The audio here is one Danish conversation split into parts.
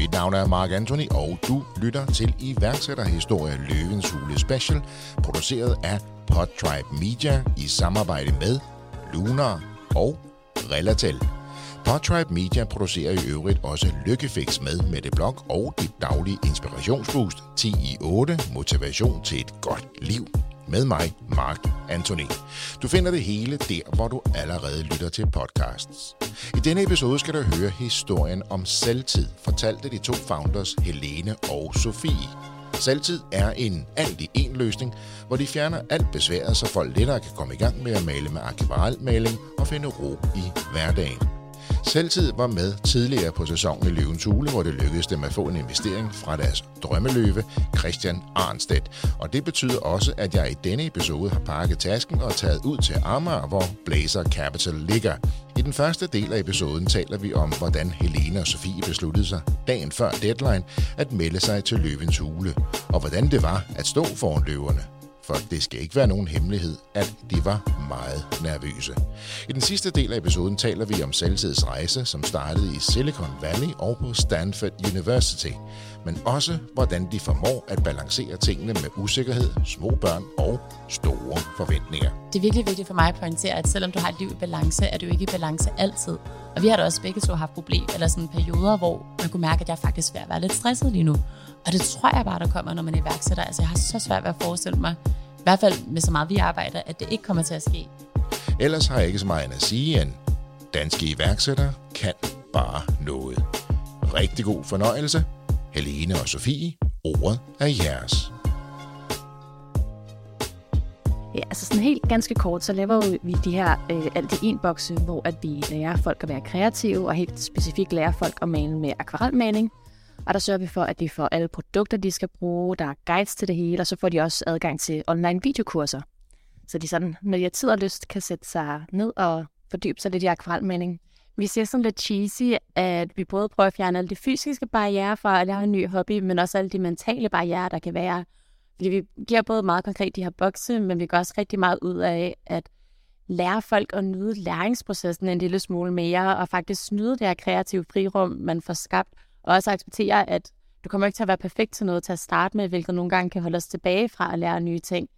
Mit navn er Mark Anthony, og du lytter til iværksætterhistorie Løvens Hule Special, produceret af Podtribe Media i samarbejde med Lunar og Relatel. Podtribe Media producerer i øvrigt også Lykkefix med Mette Blok og dit daglige inspirationsboost 10 i 8 motivation til et godt liv med mig, Mark Anthony. Du finder det hele der, hvor du allerede lytter til podcasts. I denne episode skal du høre historien om selvtid, fortalte de to founders Helene og Sofie. Selvtid er en alt i en løsning, hvor de fjerner alt besværet, så folk lettere kan komme i gang med at male med akvarelmaling og finde ro i hverdagen. Selvtid var med tidligere på sæsonen i Løvens Hule, hvor det lykkedes dem at få en investering fra deres drømmeløve, Christian Arnstedt. Og det betyder også, at jeg i denne episode har pakket tasken og taget ud til Amager, hvor Blazer Capital ligger. I den første del af episoden taler vi om, hvordan Helene og Sofie besluttede sig dagen før deadline at melde sig til Løvens Hule, og hvordan det var at stå foran løverne for det skal ikke være nogen hemmelighed, at de var meget nervøse. I den sidste del af episoden taler vi om Selvtids rejse, som startede i Silicon Valley og på Stanford University, men også hvordan de formår at balancere tingene med usikkerhed, små børn og store forventninger. Det er virkelig vigtigt for mig at pointere, at selvom du har et liv i balance, er du ikke i balance altid. Og vi har da også begge to haft problemer, eller sådan perioder, hvor man kunne mærke, at jeg faktisk er ved at være lidt stresset lige nu. Og det tror jeg bare, der kommer, når man er iværksætter. Altså, jeg har så svært ved at forestille mig, i hvert fald med så meget vi arbejder, at det ikke kommer til at ske. Ellers har jeg ikke så meget at sige end, danske iværksættere kan bare noget. Rigtig god fornøjelse. Helene og Sofie, ordet er jeres. Ja, altså sådan helt ganske kort, så laver vi de her øh, alt i en bokse, hvor at vi lærer folk at være kreative, og helt specifikt lærer folk at male med akvarelmaling. Og der sørger vi for, at de får alle produkter, de skal bruge, der er guides til det hele, og så får de også adgang til online videokurser. Så de sådan, når de har tid og lyst, kan sætte sig ned og fordybe sig lidt i akvarelmaling. Vi ser sådan lidt cheesy, at vi både prøver at fjerne alle de fysiske barriere fra at lære en ny hobby, men også alle de mentale barriere, der kan være. Fordi vi giver både meget konkret de her bokse, men vi gør også rigtig meget ud af at lære folk at nyde læringsprocessen en lille smule mere, og faktisk nyde det her kreative frirum, man får skabt, og også acceptere, at du kommer ikke til at være perfekt til noget til at starte med, hvilket nogle gange kan holde os tilbage fra at lære nye ting.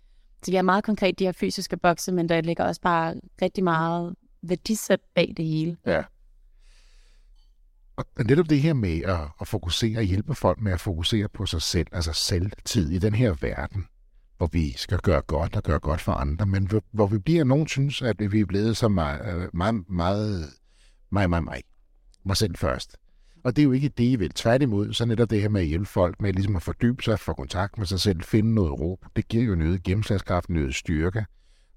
Så vi har meget konkret de her fysiske bokse, men der ligger også bare rigtig meget værdisæt bag det hele. Ja. Og netop det her med at, at fokusere og hjælpe folk med at fokusere på sig selv, altså selvtid i den her verden, hvor vi skal gøre godt og gøre godt for andre, men hvor, hvor vi bliver, nogen synes, at vi er blevet så meget, meget, meget, mig, mig, mig, mig selv først. Og det er jo ikke det, I vil. Tværtimod, så netop det her med at hjælpe folk med ligesom at fordybe sig, få kontakt med sig selv, finde noget ro, det giver jo noget gennemslagskraft, noget styrke.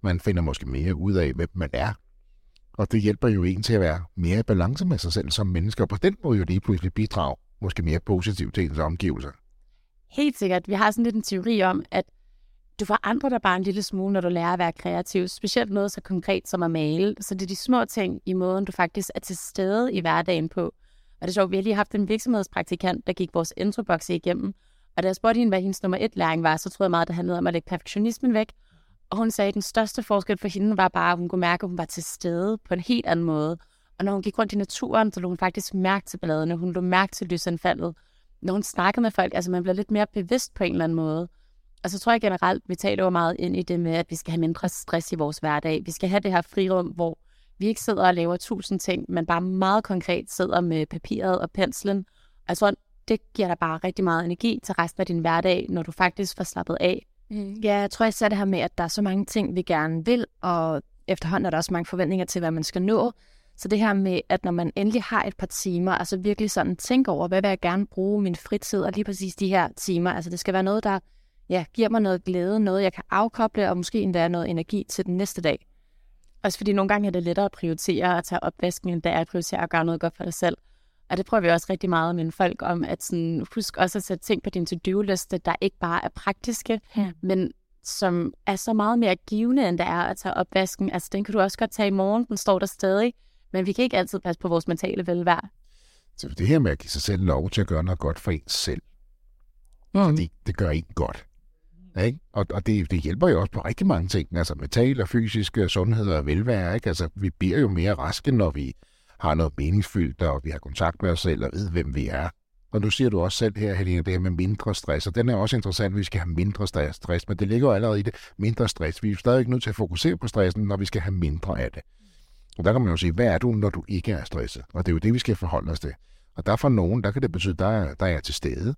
Man finder måske mere ud af, hvem man er. Og det hjælper jo en til at være mere i balance med sig selv som menneske, og på den måde jo lige pludselig bidrage måske mere positivt til ens omgivelser. Helt sikkert. Vi har sådan lidt en teori om, at du forandrer dig bare en lille smule, når du lærer at være kreativ. Specielt noget så konkret som at male. Så det er de små ting i måden, du faktisk er til stede i hverdagen på. Og det er sjovt, vi har lige haft en virksomhedspraktikant, der gik vores introbokse igennem. Og da jeg spurgte hende, hvad hendes nummer et læring var, så troede jeg meget, at det handlede om at lægge perfektionismen væk. Og hun sagde, at den største forskel for hende var bare, at hun kunne mærke, at hun var til stede på en helt anden måde. Og når hun gik rundt i naturen, så lå hun faktisk mærke til bladene. Hun lå mærke til lysanfaldet. Når hun snakkede med folk, altså man bliver lidt mere bevidst på en eller anden måde. Og så tror jeg generelt, vi taler jo meget ind i det med, at vi skal have mindre stress i vores hverdag. Vi skal have det her frirum, hvor vi ikke sidder og laver tusind ting, men bare meget konkret sidder med papiret og penslen. Altså, jeg tror, det giver dig bare rigtig meget energi til resten af din hverdag, når du faktisk får slappet af. Mm. Ja, jeg tror især det her med, at der er så mange ting, vi gerne vil, og efterhånden er der også mange forventninger til, hvad man skal nå. Så det her med, at når man endelig har et par timer, altså virkelig sådan tænke over, hvad vil jeg gerne bruge min fritid, og lige præcis de her timer, altså det skal være noget, der ja, giver mig noget glæde, noget jeg kan afkoble, og måske endda noget energi til den næste dag. Også fordi nogle gange er det lettere at prioritere at tage opvasken, end det er at prioritere at gøre noget godt for dig selv. Og det prøver vi også rigtig meget med folk om, at sådan, husk også at sætte ting på din to-do-liste, der ikke bare er praktiske, ja. men som er så meget mere givende, end det er at tage opvasken. Altså, den kan du også godt tage i morgen, den står der stadig, men vi kan ikke altid passe på vores mentale velvære. Så det her med at give sig selv lov til at gøre noget godt for en selv, mm. fordi det gør en godt. Ikke? Og, og det, det hjælper jo også på rigtig mange ting, altså mental og fysisk sundhed og velvære. Ikke? Altså, vi bliver jo mere raske, når vi har noget meningsfyldt, og vi har kontakt med os selv og ved, hvem vi er. Og nu siger du også selv her, Helene, det her med mindre stress, og den er også interessant, at vi skal have mindre stress, men det ligger jo allerede i det, mindre stress. Vi er stadigvæk nødt til at fokusere på stressen, når vi skal have mindre af det. Og der kan man jo sige, hvad er du, når du ikke er stresset? Og det er jo det, vi skal forholde os til. Og der for nogen, der kan det betyde, der der er til stede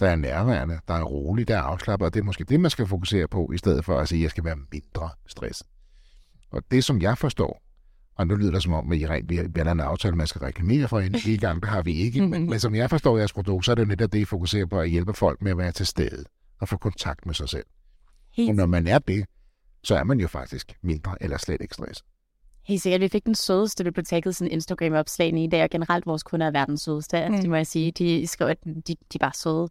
der er nærværende, der er rolig, der er afslappet, og det er måske det, man skal fokusere på, i stedet for at sige, at jeg skal være mindre stresset. Og det, som jeg forstår, og nu lyder det som om, at I rent, vi har en aftale, man skal reklamere for en i gang. Det har vi ikke. Men, men som jeg forstår jeres produkt, så er det netop det, I fokuserer på at hjælpe folk med at være til stede og få kontakt med sig selv. Helt. Og når man er det, så er man jo faktisk mindre eller slet ikke stress. Helt sikkert. Vi fik den sødeste biblioteket sådan Instagram-opslagene i dag, og generelt vores kunder er verdens sødeste. Mm. Det må jeg sige. De skrev, at de, de er bare søde.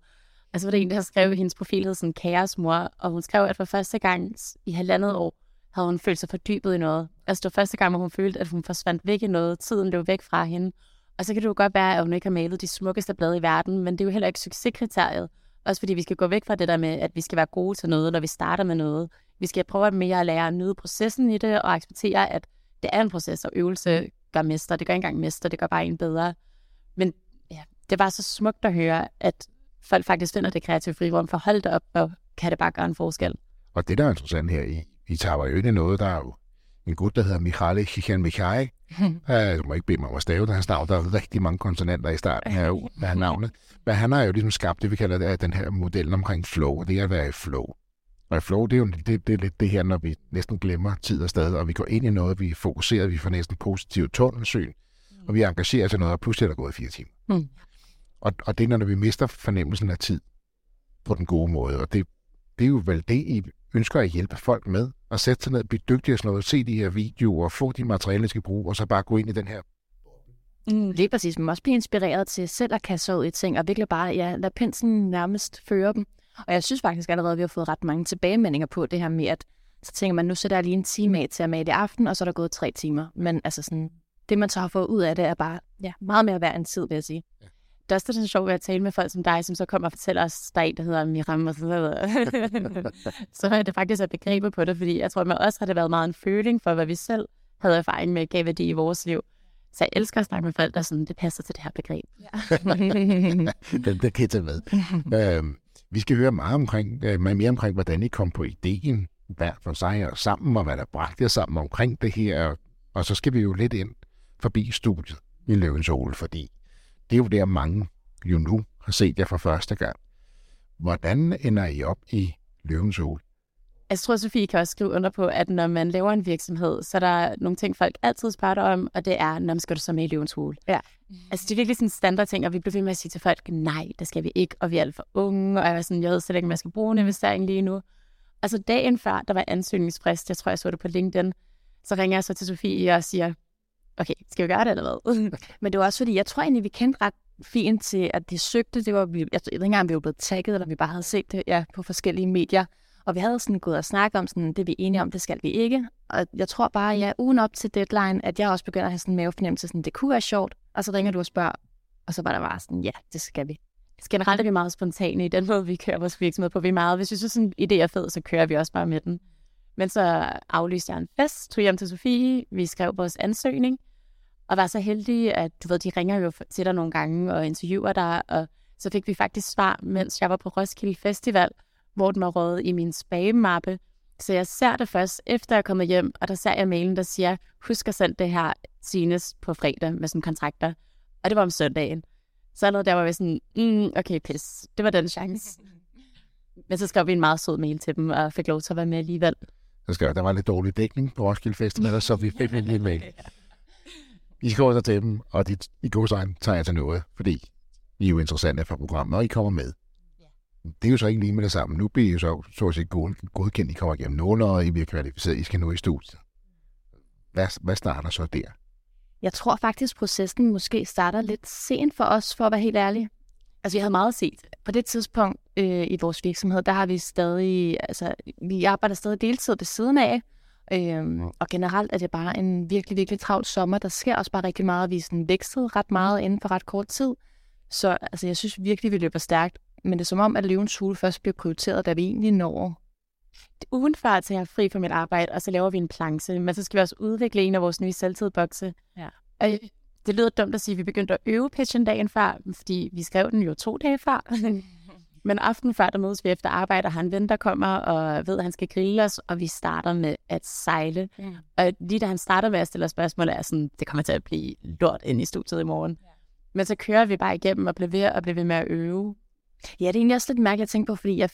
Altså var det en, der skrev, at hendes profil hed sådan Kaosmor, og hun skrev, at for første gang i halvandet år, havde hun følt sig fordybet i noget. Altså det var første gang, hvor hun følte, at hun forsvandt væk i noget. Tiden løb væk fra hende. Og så kan det jo godt være, at hun ikke har malet de smukkeste blade i verden, men det er jo heller ikke succeskriteriet. Også fordi vi skal gå væk fra det der med, at vi skal være gode til noget, når vi starter med noget. Vi skal prøve at mere at lære at nyde processen i det, og acceptere, at det er en proces, og øvelse gør mester. Det gør ikke engang mester, det gør bare en bedre. Men ja, det var så smukt at høre, at folk faktisk finder det kreative frirum, for hold det op, og kan det bare gøre en forskel. Og det, der er interessant her i, i tager jo ikke noget, der er jo en gut, der hedder Michale Chichan Michai. Jeg må ikke bede mig om at stave hans navn. Der er rigtig mange konsonanter i starten her af navnet. Men han har jo ligesom skabt det, vi kalder det, den her model omkring flow. Det er at være i flow. Og flow, det er jo det, det lidt det her, når vi næsten glemmer tid og sted, og vi går ind i noget, vi er fokuseret, vi får næsten positivt tunnelsyn, og vi engagerer os i noget, og pludselig er der gået fire timer. Mm. Og, og det er, når vi mister fornemmelsen af tid på den gode måde, og det, det er jo vel det, I ønsker at hjælpe folk med, at sætte sig ned, blive dygtig og sådan noget, se de her videoer, få de materialer, de skal bruge, og så bare gå ind i den her Mm, lige præcis. Man må også blive inspireret til selv at kaste ud i ting, og virkelig bare ja, lade pensen nærmest føre dem. Og jeg synes faktisk allerede, at vi har fået ret mange tilbagemeldinger på det her med, at så tænker man, nu sætter jeg lige en time af til at male i aften, og så er der gået tre timer. Men altså sådan, det man så har fået ud af det, er bare ja, meget mere værd end tid, vil jeg sige. Ja. Det er også sjovt ved at tale med folk som dig, som så kommer og fortæller os, der er en, der hedder Miram og så videre. så er det faktisk et begreb på det, fordi jeg tror, at man også har det været meget en føling for, hvad vi selv havde erfaring med, gav værdi i vores liv. Så jeg elsker at snakke med folk, der sådan, det passer til det her begreb. Ja. den, kan tage med. øhm, vi skal høre meget omkring, øh, mere omkring, hvordan I kom på ideen hver for sig og sammen, og hvad der bragte jer sammen omkring det her. Og så skal vi jo lidt ind forbi studiet i Løvens Ole, fordi det er jo der, mange jo nu har set jer for første gang. Hvordan ender I op i Løvens Ole? Jeg tror, Sofie kan også skrive under på, at når man laver en virksomhed, så er der nogle ting, folk altid spørger om, og det er, når skal du så med i løvens hule? Ja. Altså, det er virkelig sådan en standard ting, og vi bliver ved med at sige til folk, nej, det skal vi ikke, og vi er alt for unge, og jeg, sådan, jeg ved slet ikke, om jeg skal bruge en investering lige nu. Altså, dagen før, der var ansøgningsfrist, jeg tror, jeg så det på LinkedIn, så ringer jeg så til Sofie og siger, okay, skal vi gøre det eller hvad? Men det var også fordi, jeg tror egentlig, vi kendte ret fint til, at de søgte. Det var, jeg, jeg ved ikke engang, om vi var blevet tagget, eller vi bare havde set det ja, på forskellige medier. Og vi havde sådan gået og snakket om, sådan, det vi er enige om, det skal vi ikke. Og jeg tror bare, ja, ugen op til deadline, at jeg også begynder at have sådan en mavefornemmelse, sådan, det kunne være sjovt. Og så ringer du og spørger, og så var der bare sådan, ja, det skal vi. Altså, generelt er vi meget spontane i den måde, vi kører vores virksomhed på. Vi er meget, hvis vi synes, en idé er fed, så kører vi også bare med den. Men så aflyste jeg en fest, tog hjem til Sofie, vi skrev vores ansøgning, og var så heldige, at du ved, de ringer jo til dig nogle gange og interviewer dig, og så fik vi faktisk svar, mens jeg var på Roskilde Festival, hvor den var røget i min spam-mappe. Så jeg ser det først, efter jeg er kommet hjem, og der ser jeg mailen, der siger, husk at sende det her senest på fredag med sådan kontrakter. Og det var om søndagen. Så allerede der var vi sådan, mm, okay, pis, det var den chance. Men så skrev vi en meget sød mail til dem, og fik lov til at være med alligevel. Så skrev, der var lidt dårlig dækning på Roskilde Festival, så vi fik en lille mail. I skriver så til dem, og de, i god sign tager jeg til noget, fordi I er jo interessante for programmet, og I kommer med. Det er jo så ikke lige med det samme. Nu bliver I jo så, så at sige, godkendt. I kommer igennem nogle, og I bliver kvalificeret. I skal nu i studiet. Hvad, hvad starter så der? Jeg tror faktisk, processen måske starter lidt sent for os, for at være helt ærlig. Altså, vi havde meget set. På det tidspunkt øh, i vores virksomhed, der har vi stadig, altså, vi arbejder stadig deltid ved siden af. Øhm, og generelt er det bare en virkelig, virkelig travl sommer. Der sker også bare rigtig meget. Vi sådan vækstet ret meget inden for ret kort tid. Så altså, jeg synes virkelig, vi løber stærkt men det er som om, at løvens hule først bliver prioriteret, da vi egentlig når. Ugen før tager jeg fri fra mit arbejde, og så laver vi en planche, men så skal vi også udvikle en af vores nye selvtidbokse. Ja. Og det lyder dumt at sige, at vi begyndte at øve pitchen dagen før, fordi vi skrev den jo to dage før. Men aften før, der mødes vi efter arbejde, og han ven, der kommer og ved, at han skal grille os, og vi starter med at sejle. Ja. Og lige da han starter med at stille spørgsmål, er sådan, det kommer til at blive lort ind i studiet i morgen. Ja. Men så kører vi bare igennem og bliver ved og bliver ved med at øve. Ja, det er egentlig også lidt mærkeligt at tænke på, fordi jeg,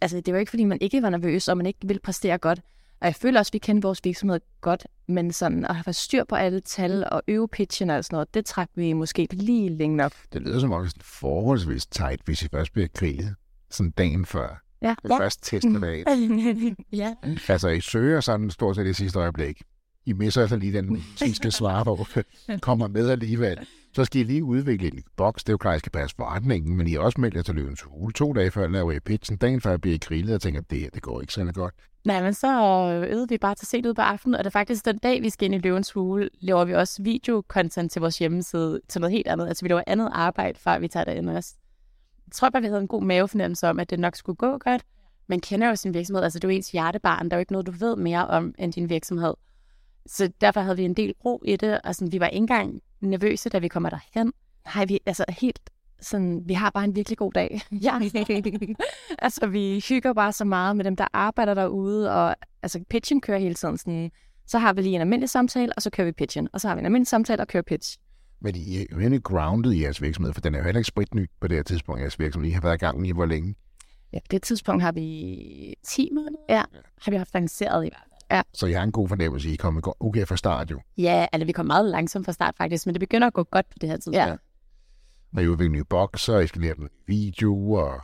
altså, det var ikke, fordi man ikke var nervøs, og man ikke ville præstere godt. Og jeg føler også, at vi kender vores virksomhed godt, men sådan at have styr på alle tal og øve pitchen og sådan noget, det trak vi måske lige længe nok. Det lyder som om sådan forholdsvis tight, hvis I først bliver grillet sådan dagen før. Ja. Det ja. først tester af. ja. Altså, I søger sådan stort set i sidste øjeblik. I misser altså lige den, I skal svare på, kommer med alligevel. Så skal I lige udvikle en boks. Det er jo klart, at I skal passe forretningen, men I er også meldt jer til løvens hule. To dage før laver I pitchen. Dagen før bliver I grillet og tænker, at det her, det går ikke særlig godt. Nej, men så øh, øvede vi bare til sent ud på aftenen, og det er faktisk den dag, vi skal ind i løvens hule, laver vi også videokontent til vores hjemmeside til noget helt andet. Altså vi laver andet arbejde, før vi tager derind også. Jeg tror bare, vi havde en god mavefornemmelse om, at det nok skulle gå godt. Man kender jo sin virksomhed, altså det er jo ens hjertebarn, der er jo ikke noget, du ved mere om end din virksomhed. Så derfor havde vi en del ro i det, og sådan, vi var ikke engang nervøse, da vi kommer derhen. Nej, vi altså helt sådan, vi har bare en virkelig god dag. Ja. altså, vi hygger bare så meget med dem, der arbejder derude, og altså, pitchen kører hele tiden sådan, så har vi lige en almindelig samtale, og så kører vi pitchen, og så har vi en almindelig samtale og kører pitch. Men I er jo egentlig grounded i jeres virksomhed, for den er jo heller ikke spritny på det her tidspunkt, jeres virksomhed. I har været i gang i hvor længe? Ja, på det tidspunkt har vi 10 måneder. Ja, har vi haft lanceret i hvert fald. Ja. Så jeg har en god fornemmelse, I kommer okay fra start jo. Ja, altså vi kom meget langsomt fra start faktisk, men det begynder at gå godt på det her tidspunkt. Ja. Når I udvikler nye bokser, I skal lære dem video, og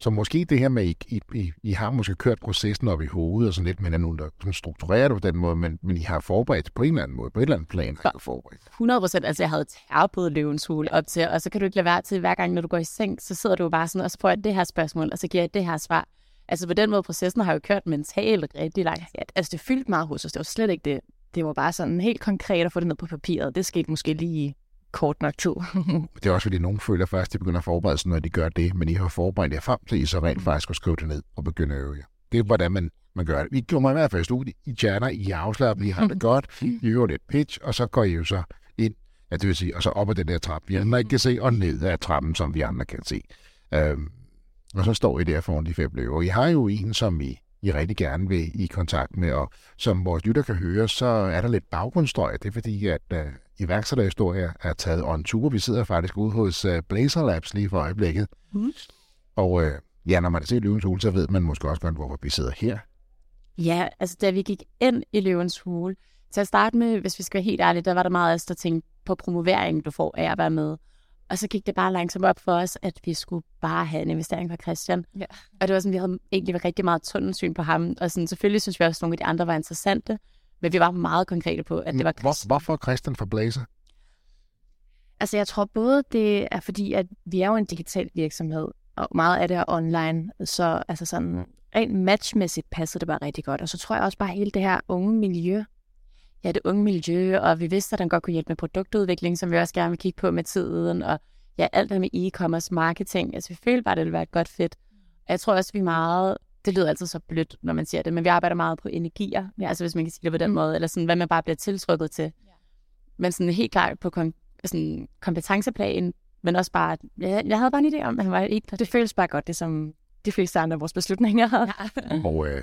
så måske det her med, at I, I, I har måske kørt processen op i hovedet og sådan lidt, men er nogen, der sådan strukturerer det på den måde, men, men I har forberedt på en eller anden måde, på et eller andet plan har I forberedt. 100 procent, altså jeg havde tærpet løvens hule op til, og så kan du ikke lade være til, hver gang når du går i seng, så sidder du bare sådan, og så får jeg det her spørgsmål, og så giver jeg det her svar. Altså på den måde, processen har jo kørt mentalt rigtig langt. Ja, altså det fyldte meget hos os, det var slet ikke det. Det var bare sådan helt konkret at få det ned på papiret. Det skete måske lige kort nok tid. det er også fordi, nogen føler først, at de begynder at forberede sig, når de gør det, men I har forberedt jer frem til, I så rent mm. faktisk at skrive det ned og begynde at øve jer. Det er, hvordan man, man gør det. Vi kommer i hvert fald i studiet, I chatter, I afslappet, I har det godt, I øver lidt pitch, og så går I jo så ind, ja, det vil sige, og så op ad den der trappe, vi andre ikke kan se, og ned ad trappen, som vi andre kan se. Øhm, og så står I der foran de fem løver. I har jo en, som I, I rigtig gerne vil i kontakt med, og som vores lytter kan høre, så er der lidt baggrundsstøj. Det er fordi, at uh, iværksætterhistorier er taget on tour. Vi sidder faktisk ude hos uh, Blazer Labs lige for øjeblikket. Mm. Og uh, ja, når man ser Løvens Hule, så ved man måske også godt, hvorfor vi sidder her. Ja, altså da vi gik ind i Løvens Hule, til at starte med, hvis vi skal være helt ærlige, der var der meget af os, der tænkte på promovering, du får af at være med. Og så gik det bare langsomt op for os, at vi skulle bare have en investering fra Christian. Ja. Og det var sådan, vi havde egentlig rigtig meget tunnelsyn på ham. Og sådan, selvfølgelig synes vi også, at nogle af de andre var interessante. Men vi var meget konkrete på, at det var Christian. Hvor, hvorfor Christian for Blazer? Altså jeg tror både, det er fordi, at vi er jo en digital virksomhed, og meget af det er online. Så altså sådan, rent matchmæssigt passer det bare rigtig godt. Og så tror jeg også bare hele det her unge miljø, ja, det unge miljø, og vi vidste, at den godt kunne hjælpe med produktudvikling, som vi også gerne vil kigge på med tiden, og ja, alt det med e-commerce marketing. Altså, vi følte bare, at det ville være et godt fedt. Og jeg tror også, at vi meget, det lyder altid så blødt, når man siger det, men vi arbejder meget på energier, ja, altså hvis man kan sige det på den mm. måde, eller sådan, hvad man bare bliver tiltrykket til. Ja. Men sådan helt klart på kom, sådan, kompetenceplan, men også bare, ja, jeg havde bare en idé om, at han var ikke... Det føles bare godt, det som de fleste andre af vores beslutninger. Ja. og øh,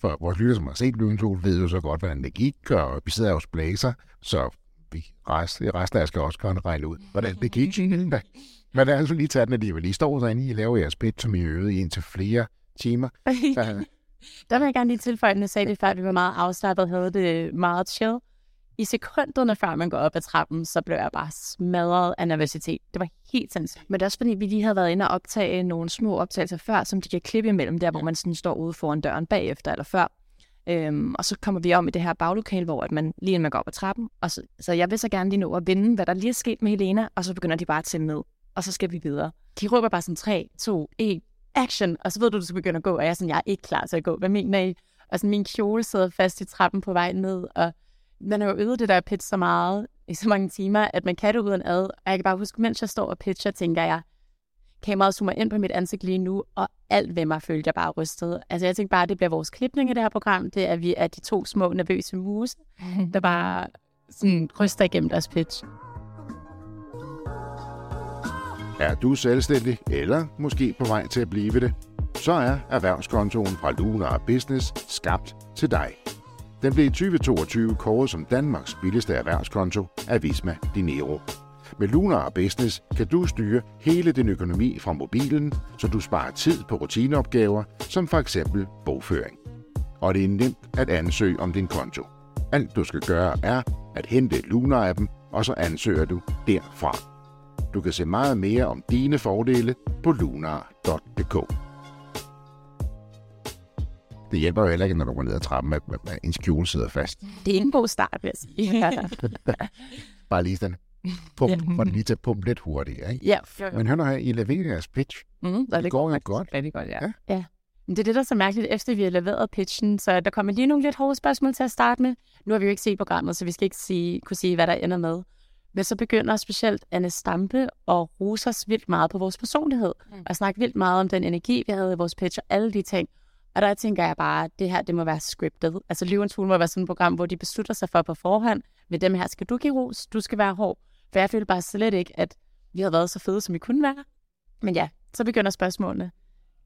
for vores lytter, som har set Løvensol, ved jo så godt, hvordan det gik, og vi sidder hos Blazer, så vi resten, resten af jer skal også gerne regne ud, hvordan det gik. Men det er altså lige tage den alligevel. I står derinde, I laver jeres bit, som I øvede i indtil flere timer. Der vil jeg gerne lige tilføje, at jeg sagde det før, at vi var meget afslappet og havde det meget chill i sekunderne før man går op ad trappen, så blev jeg bare smadret af nervøsitet. Det var helt sindssygt. Men det er også fordi, vi lige havde været inde og optage nogle små optagelser før, som de kan klippe imellem der, hvor man sådan står ude foran døren bagefter eller før. Øhm, og så kommer vi om i det her baglokale, hvor at man lige inden man går op ad trappen. Og så, så jeg vil så gerne lige nå at vinde, hvad der lige er sket med Helena, og så begynder de bare at tælle ned. Og så skal vi videre. De råber bare sådan 3, 2, 1, action, og så ved du, du skal begynde at gå, og jeg er sådan, jeg er ikke klar til at gå. Hvad mener I? Og sådan, min kjole sidder fast i trappen på vej ned, og man har jo øvet det der pitch så meget i så mange timer, at man kan det uden ad. Og jeg kan bare huske, mens jeg står og pitcher, tænker jeg, kameraet zoomer ind på mit ansigt lige nu, og alt ved mig følte jeg bare rystet. Altså jeg tænkte bare, at det bliver vores klipning i det her program, det er, at vi er de to små nervøse muse, der bare sådan ryster igennem deres pitch. Er du selvstændig, eller måske på vej til at blive det, så er erhvervskontoen fra Lunar Business skabt til dig. Den blev i 2022 kåret som Danmarks billigste erhvervskonto af Visma Dinero. Med Lunar Business kan du styre hele din økonomi fra mobilen, så du sparer tid på rutineopgaver, som for eksempel bogføring. Og det er nemt at ansøge om din konto. Alt du skal gøre er at hente Lunar-appen, og så ansøger du derfra. Du kan se meget mere om dine fordele på lunar.dk. Det hjælper jo heller ikke, når du går ned ad trappen, at, at en skjule sidder fast. Det er en god start, vil jeg sige. Bare lige sådan pump, ja. for lige til at pumpe lidt hurtigt. Ikke? Ja. Men hør nu her, I leverer jeres pitch. Mm, det, det går jo godt. Rigtig godt, ja. ja. ja. Men det er det, der er så mærkeligt, efter vi har leveret pitchen, så der kommer lige nogle lidt hårde spørgsmål til at starte med. Nu har vi jo ikke set programmet, så vi skal ikke sige, kunne sige, hvad der ender med. Men så begynder specielt Anne Stampe og rose os vildt meget på vores personlighed. Mm. Og snakke vildt meget om den energi, vi havde i vores pitch og alle de ting. Og der tænker jeg bare, at det her, det må være scriptet. Altså Løvens Hule må være sådan et program, hvor de beslutter sig for på forhånd, med dem her skal du give ros, du skal være hård. For jeg følte bare slet ikke, at vi havde været så fede, som vi kunne være. Men ja, så begynder spørgsmålene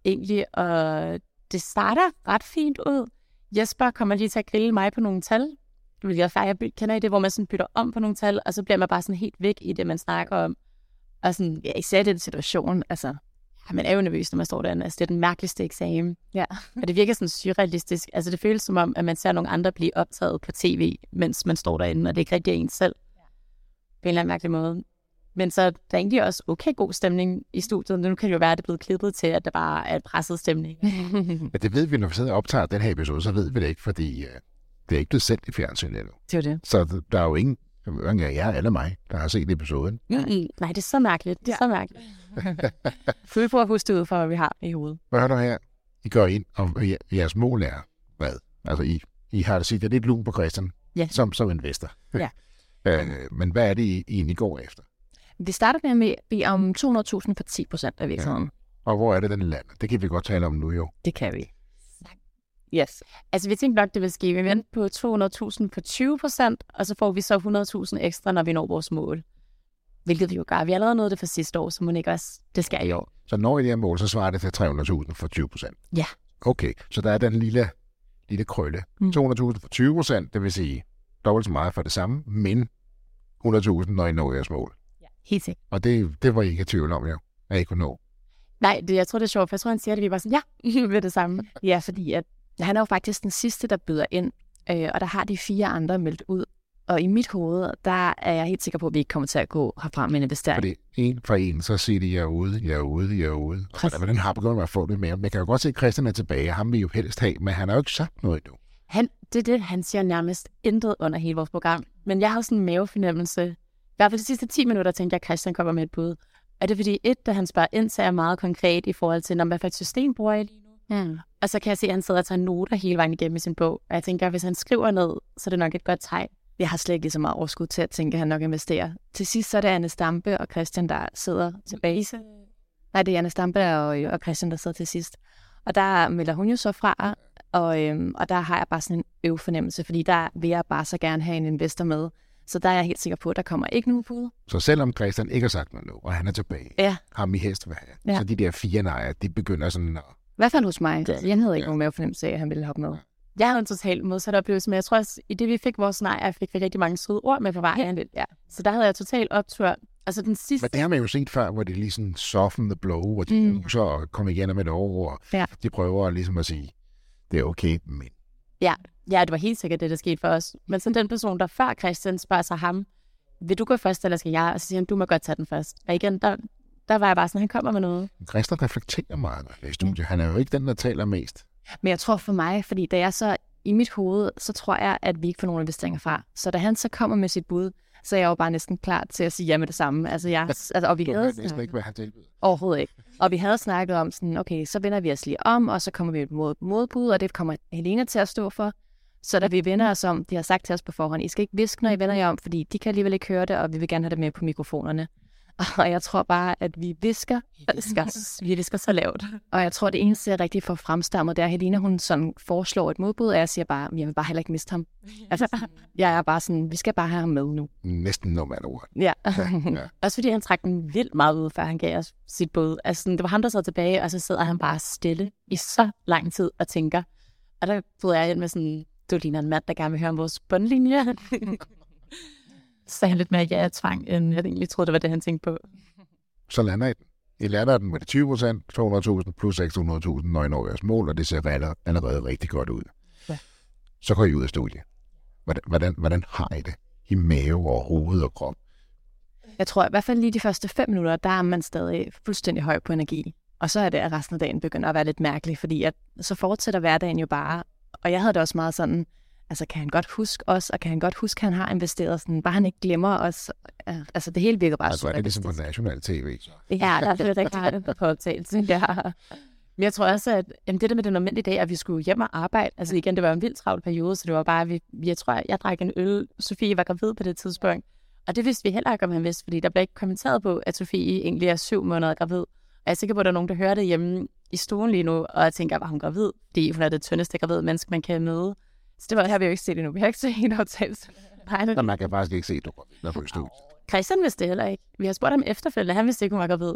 egentlig, og det starter ret fint ud. Jesper kommer lige til at grille mig på nogle tal. vil Jeg kender I det, hvor man sådan bytter om på nogle tal, og så bliver man bare sådan helt væk i det, man snakker om. Og sådan, ja, især i den situation, altså, man er jo nervøs, når man står derinde. Altså, det er den mærkeligste eksamen. Ja. og det virker sådan surrealistisk. Altså, det føles som om, at man ser nogle andre blive optaget på tv, mens man står derinde, og det er ikke rigtig en selv. Ja. På en eller anden mærkelig måde. Men så der er egentlig også okay god stemning i studiet. Nu kan det jo være, at det er blevet klippet til, at der bare er et presset stemning. Men det ved vi, når vi sidder og optager den her episode, så ved vi det ikke, fordi uh, det er ikke blevet sendt i fjernsynet endnu. Det er det. Så der er jo ingen, hverken af jer eller mig, der har set episoden. Mm, nej, det er så mærkeligt. Det er ja. så mærkeligt. så vi prøver at huske det ud for, hvad vi har i hovedet. Hvad har du her? I går ind, og jeres mål er hvad? Altså, I, I har det set, er lidt lun på Christian, ja. som, som investor. Ja. uh, men hvad er det, I egentlig går efter? Vi starter med at bede om 200.000 for 10 procent af virksomheden. Ja. Og hvor er det, den land? Det kan vi godt tale om nu jo. Det kan vi. Yes. Altså, vi tænkte nok, det vil ske. Vi venter på 200.000 på 20 procent, og så får vi så 100.000 ekstra, når vi når vores mål. Hvilket vi jo gør. Vi har allerede nået det for sidste år, så må ikke også, det skal i år. Så når I det her mål, så svarer det til 300.000 for 20 procent? Ja. Okay, så der er den lille, lille krølle. Mm. 200.000 for 20 procent, det vil sige dobbelt så meget for det samme, men 100.000, når I når jeres mål. Helt sikkert. Og det, det var I ikke i tvivl om, jo, at I kunne nå. Nej, det, jeg tror, det er sjovt, for jeg tror, han siger det, vi var sådan, ja, ved det samme. Ja, fordi at, han er jo faktisk den sidste, der byder ind, øh, og der har de fire andre meldt ud. Og i mit hoved, der er jeg helt sikker på, at vi ikke kommer til at gå herfra med en investering. Fordi en for en, så siger de, jeg er ude, jeg er ude, jeg er ude. Præcis. Hvordan har begyndt at få det mere? Men jeg kan jo godt se, at Christian er tilbage. Ham vil jo helst have, men han har jo ikke sagt noget endnu. Han, det er det, han siger nærmest intet under hele vores program. Men jeg har sådan en mavefornemmelse i hvert fald de sidste 10 minutter tænkte jeg, at Christian kommer med et bud. Er det fordi, et, da han spørger ind, så er jeg meget konkret i forhold til, når, hvad for et system bruger jeg lige nu? Mm. Og så kan jeg se, at han sidder og tager noter hele vejen igennem i sin bog. Og jeg tænker, at hvis han skriver ned, så er det nok et godt tegn. Jeg har slet ikke lige så meget overskud til at tænke, at han nok investerer. Til sidst så er det Anne Stampe og Christian, der sidder tilbage. Nej, det er Anne Stampe og, og Christian, der sidder til sidst. Og der melder hun jo så fra, og, øhm, og der har jeg bare sådan en øvfornemmelse, fordi der vil jeg bare så gerne have en investor med, så der er jeg helt sikker på, at der kommer ikke nogen bud. Så selvom Christian ikke har sagt noget nu, og han er tilbage, ja. har vi hest hvad ja. så de der fire nejer, de begynder sådan at... Hvad fald hos mig? Jeg havde ikke ja. nogen mavefornemmelse af, at han ville hoppe med. Ja. Jeg havde en total modsat oplevelse, men jeg tror også, i det vi fik vores nej, jeg fik vi rigtig mange søde ord med på vejen. Ja. ja. Så der havde jeg total optur. Altså den sidste... Men det har man jo set før, hvor det lige sådan soften the blow, hvor de mm. så kommer igennem et år, og ja. de prøver ligesom at sige, det er okay, men Ja, ja, det var helt sikkert det, der skete for os. Men så den person, der før Christian spørger sig ham, vil du gå først, eller skal jeg? Og så siger han, du må godt tage den først. Og igen, der, der var jeg bare sådan, han kommer med noget. Christian reflekterer meget i studiet. Han er jo ikke den, der taler mest. Men jeg tror for mig, fordi da jeg så i mit hoved, så tror jeg, at vi ikke får nogen investeringer fra. Så da han så kommer med sit bud, så er jeg jo bare næsten klar til at sige ja med det samme. Altså, jeg, altså, og vi du havde næsten ikke, hvad han tilbyder. Overhovedet ikke. Og vi havde snakket om sådan, okay, så vender vi os lige om, og så kommer vi mod modbud, og det kommer Helena til at stå for. Så da vi vender os om, de har sagt til os på forhånd, I skal ikke viske, når I vender jer om, fordi de kan alligevel ikke høre det, og vi vil gerne have det med på mikrofonerne. Og jeg tror bare, at vi visker, visker, vi visker så lavt. Og jeg tror, det eneste, jeg rigtig får fremstammet, det er, at Helena, hun sådan foreslår et modbud, og jeg siger bare, jeg vil bare heller ikke miste ham. Altså, jeg er bare sådan, vi skal bare have ham med nu. Næsten no matter what. Ja. Ja, ja. Også fordi han trak den vildt meget ud, før han gav os sit bud. Altså, sådan, det var ham, der sad tilbage, og så sidder han bare stille i så lang tid og tænker. Og der bryder jeg ind med sådan, du ligner en mand, der gerne vil høre om vores bundlinje. Så sagde han lidt mere ja tvang, end jeg egentlig troede, det var det, han tænkte på. Så lander I den. I lander den med de 20 procent, 200.000 plus 600.000, når I når jeres mål, og det ser aller- allerede rigtig godt ud. Ja. Så går I ud af studiet. Hvordan, hvordan, hvordan har I det? I mave og hoved og krop? Jeg tror i hvert fald lige de første fem minutter, der er man stadig fuldstændig høj på energi. Og så er det, at resten af dagen begynder at være lidt mærkelig, fordi at, så fortsætter hverdagen jo bare. Og jeg havde det også meget sådan, altså kan han godt huske os, og kan han godt huske, at han har investeret sådan, bare han ikke glemmer os. Altså det hele virker bare Altså er det ligesom på national tv. Så. Ja, der er det rigtig hardt på optagelse. Ja. Men jeg tror også, at jamen, det der med den almindelige dag, at vi skulle hjem og arbejde, altså igen, det var en vildt travl periode, så det var bare, at vi, jeg tror, jeg drak en øl. Sofie var gravid på det tidspunkt, og det vidste vi heller ikke, om han vidste, fordi der blev ikke kommenteret på, at Sofie egentlig er syv måneder gravid. Og jeg er sikker på, at der er nogen, der hører det hjemme i stuen lige nu, og jeg tænker, var hun gravid? Fordi hun er det tyndeste gravid menneske, man kan møde. Så det var, har vi jo ikke set endnu. Vi har ikke set en aftagelse. Nej, det man kan faktisk ikke se, at du går videre. Christian vidste det heller ikke. Vi har spurgt ham efterfølgende, han vidste ikke, hun var gravid.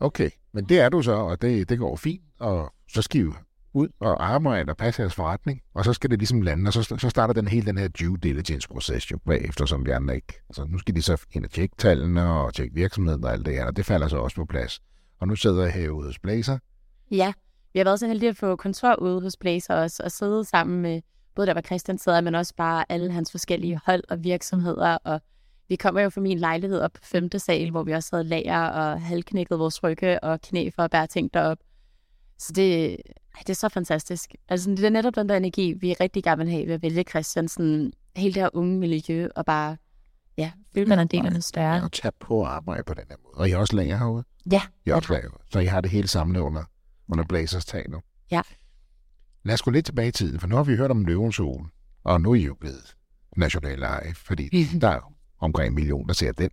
Okay, men det er du så, og det, det går fint, og så skal I jo ud og arbejde og passe jeres forretning, og så skal det ligesom lande, og så, så starter den hele den her due diligence-proces jo bagefter, som vi andre ikke... Altså, nu skal de så ind og tjekke tallene og tjekke virksomheden og alt det her, og det falder så også på plads. Og nu sidder jeg herude hos Blazer. Ja, vi har været så heldige at få kontor ude hos Blazer også, og sidde sammen med både der, hvor Christian sidder, men også bare alle hans forskellige hold og virksomheder. Og vi kommer jo fra min lejlighed op på femte sal, hvor vi også havde lager og halvknækket vores rygge og knæ for at bære ting derop. Så det, ej, det er så fantastisk. Altså, det er netop den der energi, vi rigtig gerne vil have ved at vælge Christian. Sådan, hele det her unge miljø, og bare, ja, føle, man er en del af noget større. og tage på at arbejde på den her måde. Og I har også lager herude? Ja, I har også lager. Så I har det hele samlet under, under Blazers tag nu? Ja. Lad os gå lidt tilbage i tiden, for nu har vi hørt om løvens hule, og nu er I jo blevet national eje, fordi der er omkring en million, der ser den,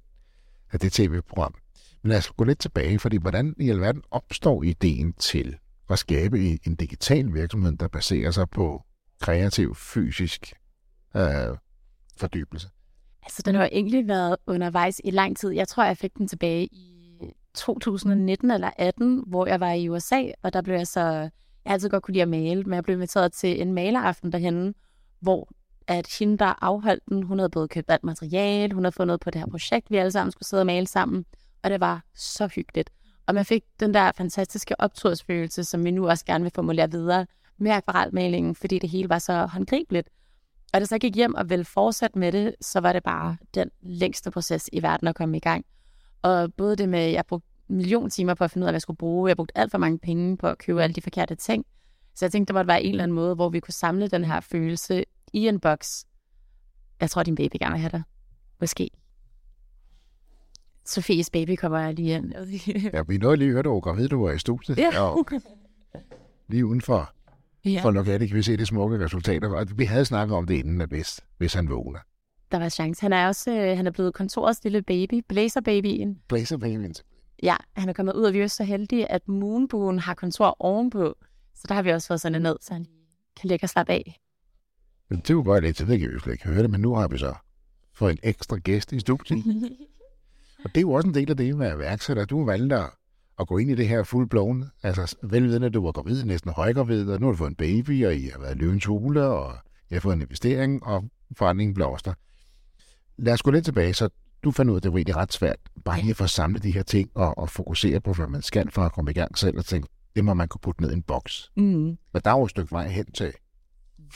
af det tv-program. Men lad os gå lidt tilbage, fordi hvordan i alverden opstår ideen til at skabe en digital virksomhed, der baserer sig på kreativ, fysisk øh, fordybelse? Altså, den har egentlig været undervejs i lang tid. Jeg tror, jeg fik den tilbage i 2019 eller 18, hvor jeg var i USA, og der blev jeg så... Jeg har altid godt kunne lide at male, men jeg blev inviteret til en maleraften derhen, hvor at hende, der afholdt den, hun havde både købt alt materiale, hun havde fundet på det her projekt, vi alle sammen skulle sidde og male sammen, og det var så hyggeligt. Og man fik den der fantastiske optursfølelse, som vi nu også gerne vil formulere videre med akvarelmalingen, fordi det hele var så håndgribeligt. Og da jeg så gik hjem og ville fortsætte med det, så var det bare den længste proces i verden at komme i gang. Og både det med, at jeg brugte million timer på at finde ud af, hvad jeg skulle bruge. Jeg brugte alt for mange penge på at købe alle de forkerte ting. Så jeg tænkte, der måtte være en eller anden måde, hvor vi kunne samle den her følelse i en boks. Jeg tror, din baby gerne vil have dig. Måske. Sofies baby kommer lige ind. Ja, vi nåede lige at høre, du var gravid, du var i studiet. Ja. Og lige udenfor ja. for lokalet kan vi se de smukke resultater. Og vi havde snakket om det inden, at hvis, hvis han vågner. Der var chance. Han er også øh, han er blevet kontorets lille baby, blazerbabyen. Blazer babyen. Ja, han er kommet ud, og vi er så heldige, at Moonboon har kontor ovenpå. Så der har vi også fået sådan ned, så han kan ligge og slappe af. Men det var bare lidt, så det kan vi jo slet ikke høre det, men nu har vi så fået en ekstra gæst i studiet. og det er jo også en del af det med at værksætter. Du valgte at, at gå ind i det her fuldblående. Altså velvidende, at du var gravid, næsten højgravid, og nu har du fået en baby, og I har været løvens hule, og jeg har fået en investering, og forretningen blomster. Lad os gå lidt tilbage, så du fandt ud af, at det var egentlig ret svært, bare lige for at samle de her ting og, og fokusere på, hvad man skal for at komme i gang selv, og tænke, det må man kunne putte ned i en boks. Mm. Men der er jo et stykke vej hen til.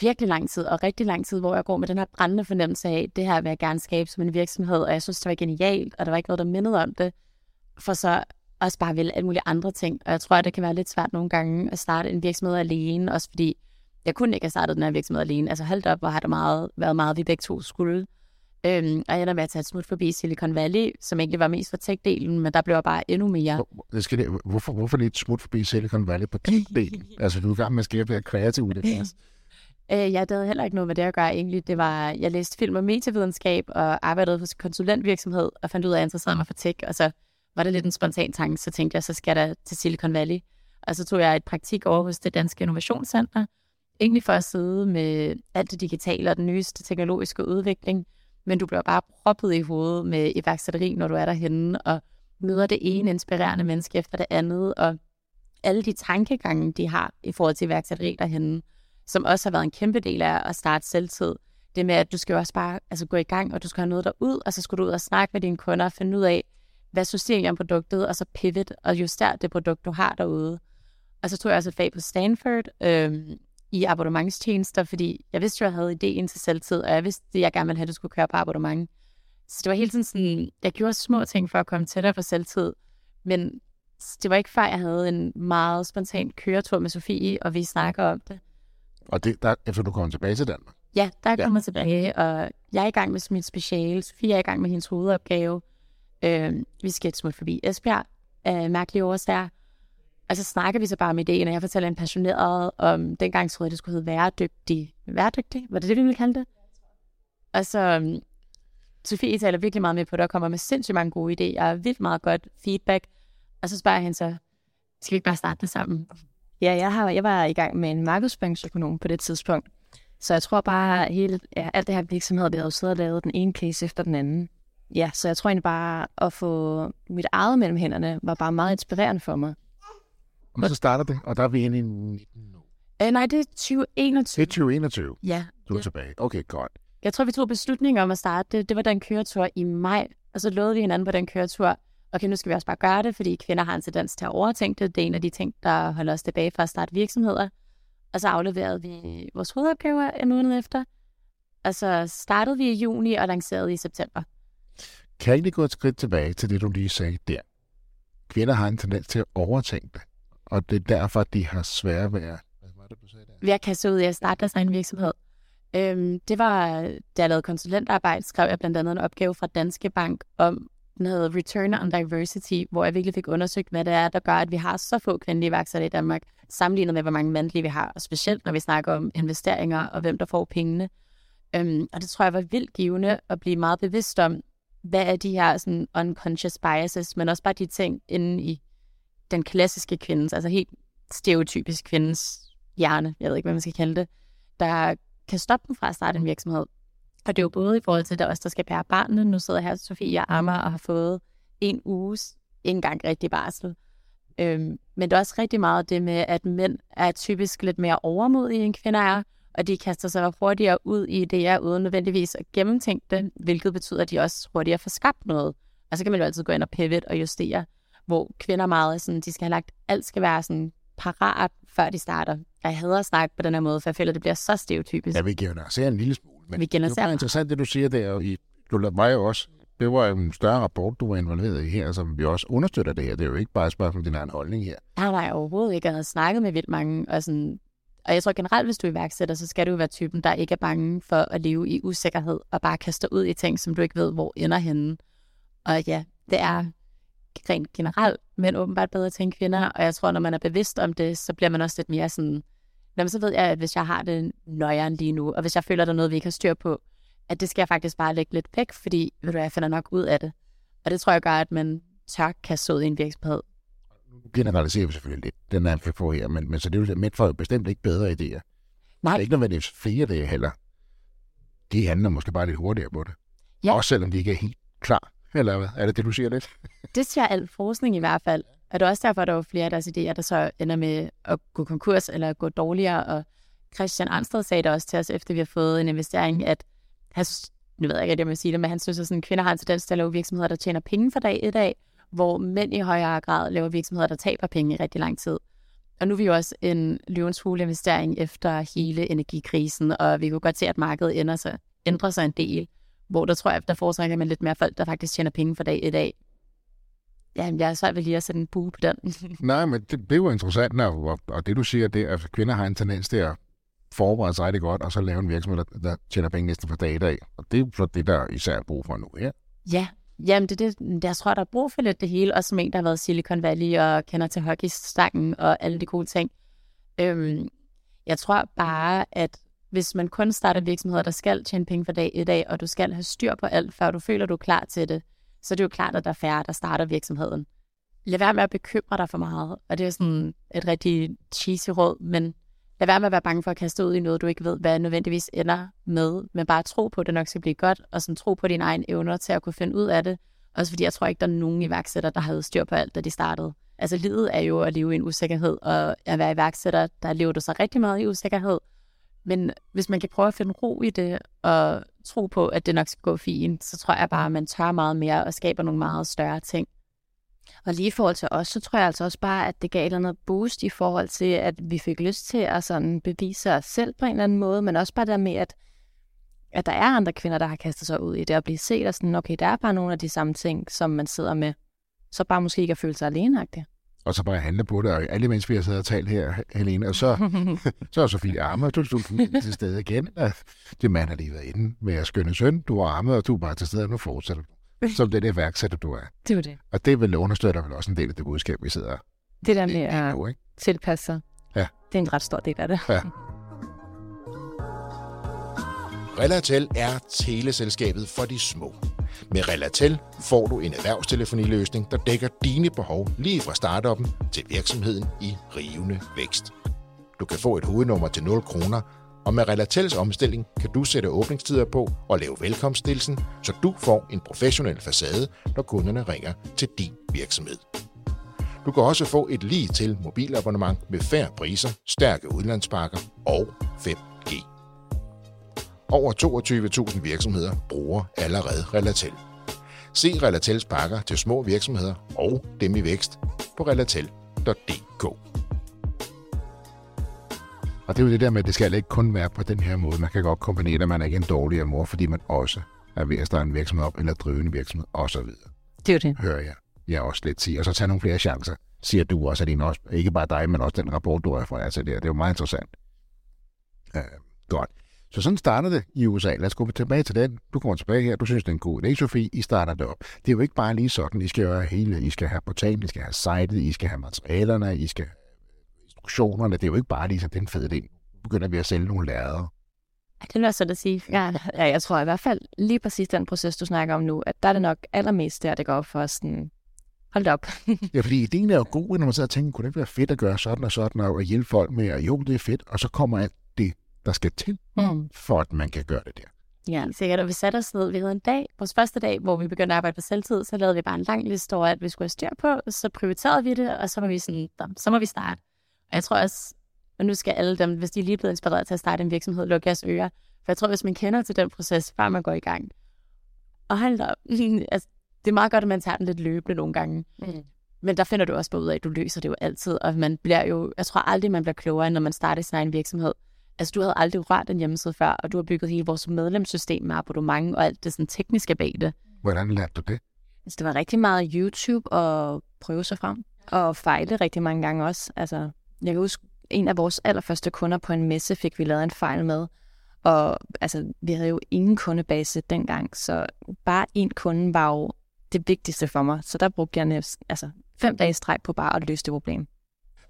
Virkelig lang tid, og rigtig lang tid, hvor jeg går med den her brændende fornemmelse af, det her vil jeg gerne skabe som en virksomhed, og jeg synes, det var genialt, og der var ikke noget, der mindede om det, for så også bare ville alle mulige andre ting. Og jeg tror, at det kan være lidt svært nogle gange at starte en virksomhed alene, også fordi jeg kunne ikke have startet den her virksomhed alene. Altså holdt op, hvor har der meget, været meget, vi begge to skulle. Øhm, og jeg ender med at tage et smut forbi Silicon Valley, som egentlig var mest for tech-delen, men der blev jeg bare endnu mere. Hvor- skal det, hvorfor, hvorfor lidt smut forbi Silicon Valley på den del? altså, du er i gang med at skabe det kreative univers. Øh, det havde heller ikke noget med det at gøre egentlig. Det var, jeg læste film og medievidenskab og arbejdede for konsulentvirksomhed og fandt ud af, at jeg interesserede mig for tech. Og så var det lidt en spontan tanke, så tænkte jeg, så skal jeg til Silicon Valley. Og så tog jeg et praktik over hos det Danske Innovationscenter, egentlig for at sidde med alt det digitale og den nyeste teknologiske udvikling, men du bliver bare proppet i hovedet med iværksætteri, når du er derhenne, og møder det ene inspirerende menneske efter det andet, og alle de tankegange, de har i forhold til iværksætteri derhenne, som også har været en kæmpe del af at starte selvtid. Det med, at du skal jo også bare altså, gå i gang, og du skal have noget derud, og så skal du ud og snakke med dine kunder og finde ud af, hvad synes de om produktet, og så pivot og justere det produkt, du har derude. Og så tog jeg også et fag på Stanford øh, i abonnementstjenester, fordi jeg vidste jo, jeg havde idéen til selvtid, og jeg vidste, at jeg gerne ville have, at det skulle køre på abonnement. Så det var helt sådan, sådan, jeg gjorde små ting for at komme tættere på selvtid, men det var ikke før, jeg havde en meget spontan køretur med Sofie, og vi snakker om det. Og det, der, efter du kommer tilbage til Danmark? Ja, der er kommet ja. tilbage, og jeg er i gang med mit speciale. Sofie er i gang med hendes hovedopgave. Øh, vi skal et smut forbi Esbjerg af mærkelige årsager. Og så snakker vi så bare om ideen, og jeg fortæller en passioneret om, dengang troede jeg, det skulle hedde væredygtig. Væredygtig? Var det det, vi ville kalde det? Og så øhm, Sofie taler virkelig meget med på det, og kommer med sindssygt mange gode idéer, og vildt meget godt feedback. Og så spørger han så, skal vi ikke bare starte det sammen? Ja, jeg, har, jeg var i gang med en markedsføringsøkonom på det tidspunkt. Så jeg tror bare, at hele, ja, alt det her virksomhed, vi havde siddet og lavet den ene case efter den anden. Ja, så jeg tror egentlig bare, at få mit eget mellem hænderne, var bare meget inspirerende for mig. Og så starter det, og der er vi inde i 19 år. Øh, nej, det er 2021. Det er 2021? Ja. Du er ja. tilbage. Okay, godt. Jeg tror, vi tog beslutningen om at starte det. Det var den køretur i maj, og så lovede vi hinanden på den køretur. Okay, nu skal vi også bare gøre det, fordi kvinder har en tendens til at overtænke det. Det er en af de ting, der holder os tilbage fra at starte virksomheder. Og så afleverede vi vores hovedopgaver en måned efter. Og så startede vi i juni og lancerede i september. Kan jeg lige gå et skridt tilbage til det, du lige sagde der? Kvinder har en tendens til at overtænke det og det er derfor, de har svære ved at... Ved at kaste ud i at starte deres egen virksomhed. Øhm, det var, da jeg lavede konsulentarbejde, skrev jeg blandt andet en opgave fra Danske Bank om, den hedder Return on Diversity, hvor jeg virkelig fik undersøgt, hvad det er, der gør, at vi har så få kvindelige iværksættere i Danmark, sammenlignet med, hvor mange mandlige vi har, og specielt når vi snakker om investeringer og hvem der får pengene. Øhm, og det tror jeg var vildt givende at blive meget bevidst om, hvad er de her sådan, unconscious biases, men også bare de ting inde i den klassiske kvindes, altså helt stereotypisk kvindes hjerne, jeg ved ikke, hvad man skal kalde det, der kan stoppe dem fra at starte en virksomhed. Og det er jo både i forhold til der også, der skal bære barnene. Nu sidder her Sofie og Amma og har fået en uges en engang rigtig barsel. Øhm, men det er også rigtig meget det med, at mænd er typisk lidt mere overmodige end kvinder er, og de kaster sig hurtigere ud i det, er uden nødvendigvis at gennemtænke det, hvilket betyder, at de også hurtigere får skabt noget. Og så kan man jo altid gå ind og pivot og justere hvor kvinder meget sådan, de skal have lagt, alt skal være sådan parat, før de starter. Jeg hader at snakke på den her måde, for jeg føler, at det bliver så stereotypisk. Ja, vi ser en lille smule. Men vi det er interessant, det du siger der, og I, du lader mig jo også det var en større rapport, du var involveret i her, som vi også understøtter det her. Det er jo ikke bare et spørgsmål om din egen holdning her. Nej, nej, overhovedet ikke. Jeg havde snakket med vildt mange, og, sådan, og jeg tror generelt, hvis du er iværksætter, så skal du være typen, der ikke er bange for at leve i usikkerhed, og bare kaste ud i ting, som du ikke ved, hvor ender henne. Og ja, det er rent generelt, men åbenbart bedre til en kvinder, og jeg tror, når man er bevidst om det, så bliver man også lidt mere sådan, jamen, så ved jeg, at hvis jeg har det nøjeren lige nu, og hvis jeg føler, at der er noget, vi ikke har styr på, at det skal jeg faktisk bare lægge lidt væk, fordi ved du, jeg finder nok ud af det. Og det tror jeg gør, at man tør kaste ud i en virksomhed. Nu generaliserer vi selvfølgelig lidt, den er for her, men, men så det er jo, mænd får jo bestemt ikke bedre idéer. Nej. Det er ikke nødvendigvis flere det heller. De handler måske bare lidt hurtigere på det. Ja. Også selvom de ikke er helt klar. Eller hvad? Er det det, du siger lidt? det siger al forskning i hvert fald. Og det er også derfor, at der er flere af deres idéer, der så ender med at gå konkurs eller gå dårligere. Og Christian Ansted sagde det også til os, efter vi har fået en investering, at han, nu ved jeg ikke, om jeg må sige det, men han synes, at sådan, kvinder har en tendens til at lave virksomheder, der tjener penge for dag i dag, hvor mænd i højere grad laver virksomheder, der taber penge i rigtig lang tid. Og nu er vi jo også en løvens investering efter hele energikrisen, og vi kunne godt se, at markedet ændrer sig, ændrer sig en del. Hvor der tror jeg, der foretrækker man lidt mere folk, der faktisk tjener penge for dag i dag. Ja, jeg er svært ved lige at sætte en bue på den. Nej, men det, det er jo interessant, og, og det du siger, det er, at kvinder har en tendens til at forberede sig rigtig godt, og så lave en virksomhed, der, der tjener penge næsten for dag i dag. Og det er jo det, der især er brug for nu, ja? Ja, Jamen, det, det, jeg tror, der er brug for lidt det hele, også som en, der har været Silicon Valley og kender til hockeystangen og alle de gode ting. Øhm, jeg tror bare, at hvis man kun starter virksomheder, der skal tjene penge for dag i dag, og du skal have styr på alt, før du føler, du er klar til det, så er det jo klart, at der er færre, der starter virksomheden. Lad være med at bekymre dig for meget, og det er sådan et rigtig cheesy råd, men lad være med at være bange for at kaste ud i noget, du ikke ved, hvad nødvendigvis ender med, men bare tro på, at det nok skal blive godt, og sådan tro på dine egne evner til at kunne finde ud af det. Også fordi jeg tror ikke, der er nogen iværksætter, der havde styr på alt, da de startede. Altså livet er jo at leve i en usikkerhed, og at være iværksætter, der lever du så rigtig meget i usikkerhed. Men hvis man kan prøve at finde ro i det, og tro på, at det nok skal gå fint, så tror jeg bare, at man tør meget mere og skaber nogle meget større ting. Og lige i forhold til os, så tror jeg altså også bare, at det gav et eller andet boost i forhold til, at vi fik lyst til at sådan bevise os selv på en eller anden måde, men også bare der med, at, at der er andre kvinder, der har kastet sig ud i det, og blive set og sådan, okay, der er bare nogle af de samme ting, som man sidder med. Så bare måske ikke at føle sig aleneagtig. Og så bare handle på det, og alle mens vi har siddet og talt her, Helene, og så, så er Sofie Arme, du, du, du til stede igen. Det mand har lige været inde med at skønne søn, du er arme, og du er bare til stede, og nu fortsætter du som det der værksætter, du er. Det er det. Og det vil understøtte vel også en del af det budskab, vi sidder Det der med at nu, tilpasse sig. Ja. Det er en ret stor del af det. Ja. Relatel er teleselskabet for de små. Med Relatel får du en erhvervstelefoniløsning, der dækker dine behov lige fra startuppen til virksomheden i rivende vækst. Du kan få et hovednummer til 0 kroner, og med Relatels omstilling kan du sætte åbningstider på og lave velkomststilsen, så du får en professionel facade, når kunderne ringer til din virksomhed. Du kan også få et lige til mobilabonnement med færre priser, stærke udlandspakker og 5G. Over 22.000 virksomheder bruger allerede Relatel. Se Relatels pakker til små virksomheder og dem i vækst på relatel.dk. Og det er jo det der med, at det skal ikke kun være på den her måde. Man kan godt kombinere, at man er ikke en dårligere mor, fordi man også er ved at starte en virksomhed op, eller drive en virksomhed, osv. Det er jo det. Hører jeg. Jeg også lidt sige. Og så tage nogle flere chancer, siger du også, at det er også, ikke bare dig, men også den rapport, du har fra til der. Det er jo meget interessant. Uh, godt. Så sådan starter det i USA. Lad os gå tilbage til den. Du kommer tilbage her. Du synes, det er en god idé, Sofie. I starter det op. Det er jo ikke bare lige sådan. I skal gøre hele. I skal have portalen, I skal have sitet, I skal have materialerne, I skal instruktionerne. Det er jo ikke bare lige sådan, den fede idé. Nu begynder vi at sælge nogle lærere. Det er sådan at sige. Ja, ja, jeg tror i hvert fald lige præcis den proces, du snakker om nu, at der er det nok allermest der, det går op for os. Sådan, hold op. ja, fordi ideen er jo god, når man sidder og tænker, kunne det ikke være fedt at gøre sådan og sådan, og hjælpe folk med, at jo, det er fedt, og så kommer alt der skal til, mm. for at man kan gøre det der. Ja, sikkert. Og vi satte os ned, vi havde en dag, vores første dag, hvor vi begyndte at arbejde på selvtid, så lavede vi bare en lang liste over, at vi skulle have styr på, så prioriterede vi det, og så var vi sådan, så må vi starte. Og jeg tror også, og nu skal alle dem, hvis de er lige blevet inspireret til at starte en virksomhed, lukke jeres ører. For jeg tror, hvis man kender til den proces, før man går i gang. Og hold da altså, det er meget godt, at man tager den lidt løbende nogle gange. Mm. Men der finder du også bare ud af, at du løser det jo altid. Og man bliver jo, jeg tror aldrig, man bliver klogere, når man starter sin egen virksomhed. Altså, du havde aldrig rørt en hjemmeside før, og du har bygget hele vores medlemssystem med abonnement og alt det sådan tekniske bag det. Hvordan lærte du det? Altså, det var rigtig meget YouTube og prøve sig frem. Og fejle rigtig mange gange også. Altså, jeg kan huske, en af vores allerførste kunder på en messe fik vi lavet en fejl med. Og altså, vi havde jo ingen kundebase dengang, så bare en kunde var jo det vigtigste for mig. Så der brugte jeg næsten, altså, fem dage streg på bare at løse det problem.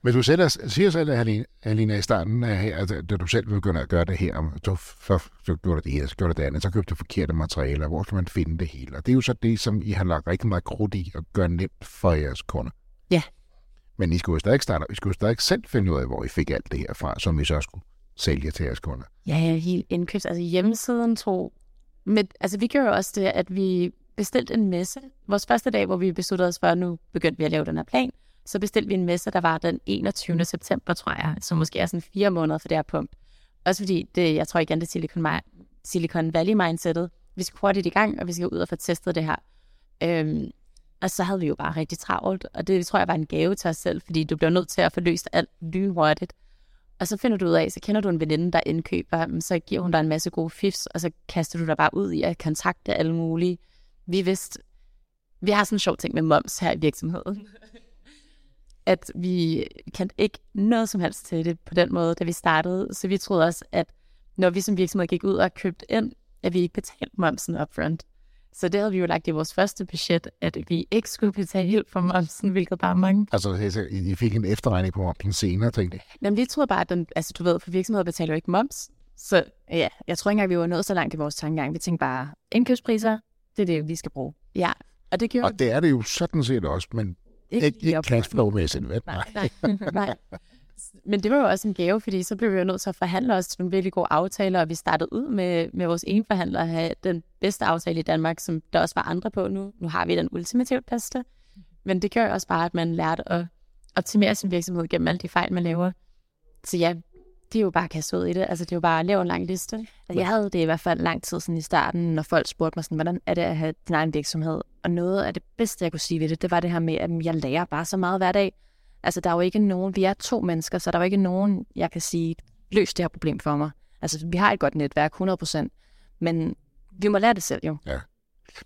Men du selv, siger selv, at Alina, i starten af her, altså, da du selv begyndte at gøre det her, så, så, så gjorde du det her, så gjorde du det andet, så købte du forkerte materialer, hvor skal man finde det hele? Og det er jo så det, som I har lagt rigtig meget krudt i at gøre nemt for jeres kunder. Ja, men I skulle jo stadig starte, I skulle jo stadig selv finde ud af, hvor I fik alt det her fra, som I så skulle sælge til jeres kunder. Ja, ja, helt indkøbs. Altså hjemmesiden tro. Men, altså vi gjorde også det, at vi bestilte en messe. Vores første dag, hvor vi besluttede os for, at nu begyndte vi at lave den her plan, så bestilte vi en messe, der var den 21. september, tror jeg, så måske er sådan fire måneder for det her punkt. Også fordi, det, jeg tror igen, det er Silicon, Silicon Valley-mindsetet. Vi skal hurtigt i gang, og vi skal ud og få testet det her. Øhm, og så havde vi jo bare rigtig travlt, og det tror jeg var en gave til os selv, fordi du bliver nødt til at få løst alt lynhurtigt. Og så finder du ud af, så kender du en veninde, der indkøber, så giver hun dig en masse gode fifs, og så kaster du dig bare ud i at kontakte alle mulige. Vi vidste, vi har sådan en sjov ting med moms her i virksomheden. at vi kendte ikke noget som helst til det på den måde, da vi startede. Så vi troede også, at når vi som virksomhed gik ud og købte ind, at vi ikke betalte momsen upfront. Så det havde vi jo lagt i vores første budget, at vi ikke skulle betale helt for momsen, hvilket bare mange. Altså, I fik en efterregning på momsen senere, tænkte jeg. Jamen, vi troede bare, at den, altså, du ved, for virksomheder betaler jo ikke moms. Så ja, jeg tror ikke engang, vi var nået så langt i vores tankegang. Vi tænkte bare, indkøbspriser, det er det, vi skal bruge. Ja, og det gjorde Og det er det jo sådan set også, men ikke, ikke, ikke cashflow-mæssigt, vel? Nej, nej, nej. Men det var jo også en gave, fordi så blev vi jo nødt til at forhandle os til nogle virkelig gode aftaler, og vi startede ud med, med vores ene forhandler at have den bedste aftale i Danmark, som der også var andre på nu. Nu har vi den ultimativt bedste. Men det gør jo også bare, at man lærte at optimere sin virksomhed gennem alle de fejl, man laver. Så ja, det er jo bare at kaste ud i det. Altså, det er jo bare at lave en lang liste. Altså, jeg havde det i hvert fald lang tid sådan i starten, når folk spurgte mig sådan, hvordan er det at have din egen virksomhed? Og noget af det bedste, jeg kunne sige ved det, det var det her med, at jeg lærer bare så meget hver dag. Altså, der er jo ikke nogen, vi er to mennesker, så der er jo ikke nogen, jeg kan sige, løs det her problem for mig. Altså, vi har et godt netværk, 100%, men vi må lære det selv jo. Ja.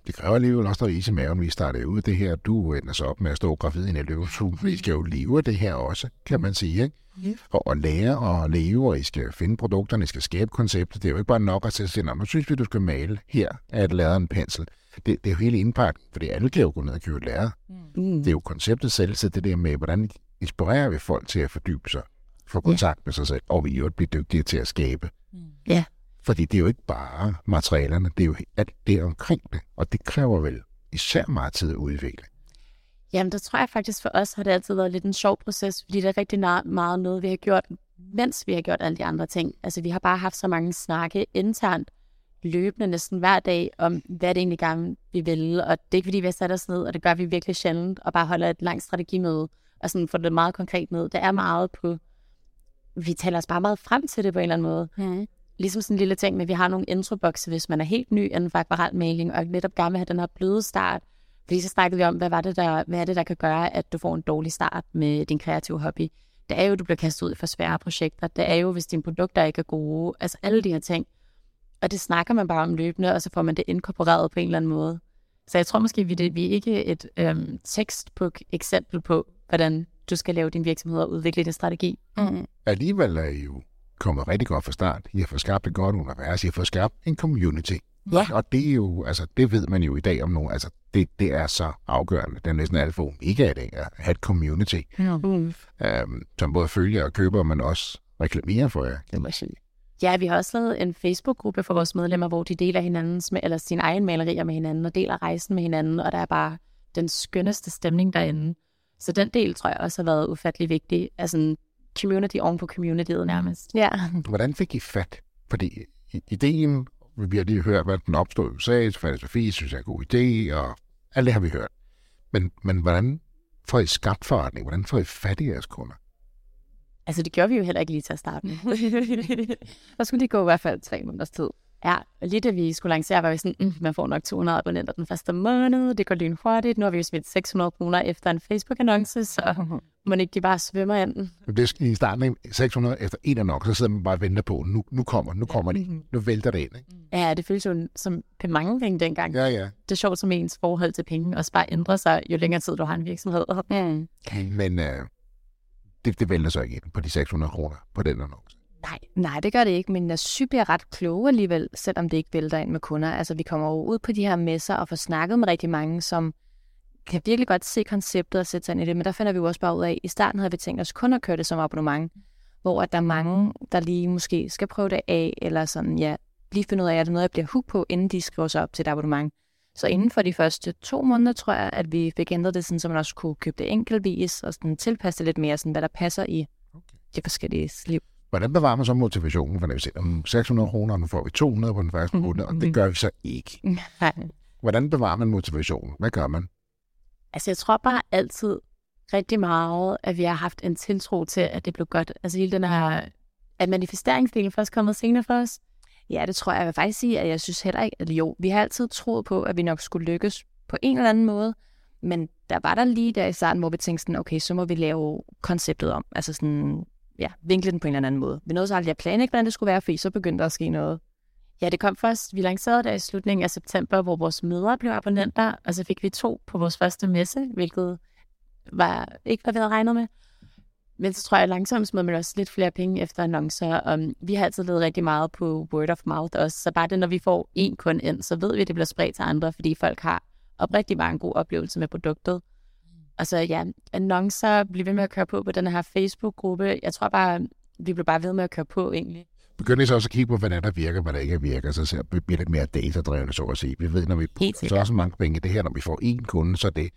Det kræver alligevel også noget is i maven, vi startede ud det her. Du ender så op med at stå gravid i en løvens Vi skal jo leve det her også, kan man sige. Ikke? Ja. Og, at lære og leve, og I skal finde produkterne, I skal skabe konceptet. Det er jo ikke bare nok at sige, nu synes vi, du skal male her, at lade en pensel. Det, det er jo hele indpakken, for alle kan jo gå ned og købe lærer. Mm. Det er jo konceptet selv, så det der med, hvordan inspirerer vi folk til at fordybe sig, få kontakt ja. med sig selv, og vi jo blive dygtige til at skabe. Mm. Ja. Fordi det er jo ikke bare materialerne, det er jo alt det omkring det, og det kræver vel især meget tid at udvikle. Jamen, der tror jeg faktisk for os har det altid været lidt en sjov proces, fordi det er rigtig meget noget, vi har gjort, mens vi har gjort alle de andre ting. Altså, vi har bare haft så mange snakke internt, løbende næsten hver dag, om hvad det egentlig gerne vi vil. Og det er ikke, fordi vi har sat os ned, og det gør vi virkelig sjældent, og bare holder et langt strategimøde, og sådan få det meget konkret ned. Det er meget på, vi taler os bare meget frem til det på en eller anden måde. Mm ligesom sådan en lille ting, men vi har nogle introbokse, hvis man er helt ny inden for akvarelmaling, og netop gerne vil have den her bløde start. Fordi så snakkede vi om, hvad, var det der, hvad er det, der kan gøre, at du får en dårlig start med din kreative hobby. Det er jo, at du bliver kastet ud for svære projekter. Det er jo, hvis dine produkter ikke er gode. Altså alle de her ting. Og det snakker man bare om løbende, og så får man det inkorporeret på en eller anden måde. Så jeg tror måske, vi, det, vi er ikke et øhm, tekstbook-eksempel på, hvordan du skal lave din virksomhed og udvikle din strategi. Mm. Alligevel er I jo kommet rigtig godt fra start. I har fået skabt et godt univers. I har fået skabt en community. Ja. Og det er jo, altså, det ved man jo i dag om nogen. Altså, det, det er så afgørende. Det er næsten alt for omega i dag at have et community. Ja. Mm. Øhm, som både følger og køber, men også reklamerer for jer. Det må sige. Ja, vi har også lavet en Facebook-gruppe for vores medlemmer, hvor de deler hinandens, eller sine egne malerier med hinanden, og deler rejsen med hinanden, og der er bare den skønneste stemning derinde. Så den del tror jeg også har været ufattelig vigtig. Altså, community oven på communityet nærmest. Ja. Hvordan fik I fat? Fordi ideen, vi har lige hørt, hvad den opstod i USA, så fandt Sofie, synes jeg er en god idé, og alt det har vi hørt. Men, men hvordan får I skabt forretning? Hvordan får I fat i jeres kunder? Altså, det gjorde vi jo heller ikke lige til at starte med. Der skulle de gå i hvert fald tre måneders tid. Ja, og lige da vi skulle lancere, var vi sådan, mm, man får nok 200 abonnenter den første måned, det går lynhurtigt. Nu har vi jo smidt 600 kroner efter en Facebook-annonce, så man ikke de bare svømmer ind. Det er i starten 600 efter en annonce, så sidder man bare og venter på, nu, nu kommer nu kommer ja. de, nu vælter det ind. Ikke? Ja, det føles jo som mange penge dengang. Ja, ja. Det er sjovt, som ens forhold til penge også bare ændrer sig, jo længere tid du har en virksomhed. Mm. Men uh, det, det vælter så ikke ind på de 600 kroner på den annonce. Nej, nej, det gør det ikke, men jeg synes, er ret kloge alligevel, selvom det ikke vælter ind med kunder. Altså, vi kommer jo ud på de her messer og får snakket med rigtig mange, som kan virkelig godt se konceptet og sætte sig ind i det, men der finder vi jo også bare ud af, at i starten havde vi tænkt os kun at køre det som abonnement, hvor at der er mange, der lige måske skal prøve det af, eller sådan, ja, lige finde ud af, at det er noget, jeg bliver hooked på, inden de skriver sig op til et abonnement. Så inden for de første to måneder, tror jeg, at vi fik ændret det, sådan, så man også kunne købe det enkeltvis, og sådan tilpasse det lidt mere, sådan, hvad der passer i okay. de forskellige liv. Hvordan bevarer man så motivationen? For når vi om 600 kroner, nu får vi 200 på den første mhm. måned, og det gør vi så ikke. Hvordan bevarer man motivationen? Hvad gør man? Altså, jeg tror bare altid rigtig meget, at vi har haft en tiltro til, at det blev godt. Altså, hele den her, at manifesteringsdelen først kommet senere for os. Ja, det tror jeg. Jeg vil faktisk sige, at jeg synes heller ikke, at jo, vi har altid troet på, at vi nok skulle lykkes på en eller anden måde. Men der var der lige der i starten, hvor vi tænkte sådan, okay, så må vi lave konceptet om. Altså sådan, ja, vinkle den på en eller anden måde. Vi nåede så aldrig at planlægge, hvordan det skulle være, fordi så begyndte der at ske noget. Ja, det kom først. Vi lancerede det i slutningen af september, hvor vores mødre blev abonnenter, og så fik vi to på vores første messe, hvilket var ikke, hvad vi havde regnet med. Men så tror jeg, at langsomt smed man også lidt flere penge efter annoncer. Um, vi har altid levet rigtig meget på word of mouth også, så bare det, når vi får en kunde ind, så ved vi, at det bliver spredt til andre, fordi folk har oprigtig mange gode oplevelser med produktet. Og så ja, annoncer, bliver ved med at køre på på den her Facebook-gruppe. Jeg tror bare, vi blev bare ved med at køre på egentlig. begynder så også at kigge på, hvad der, der virker, hvad der ikke virker, så ser vi bliver lidt mere datadrevne, så at sige. Vi ved, når vi så er så mange penge i det her, når vi får én kunde, så det.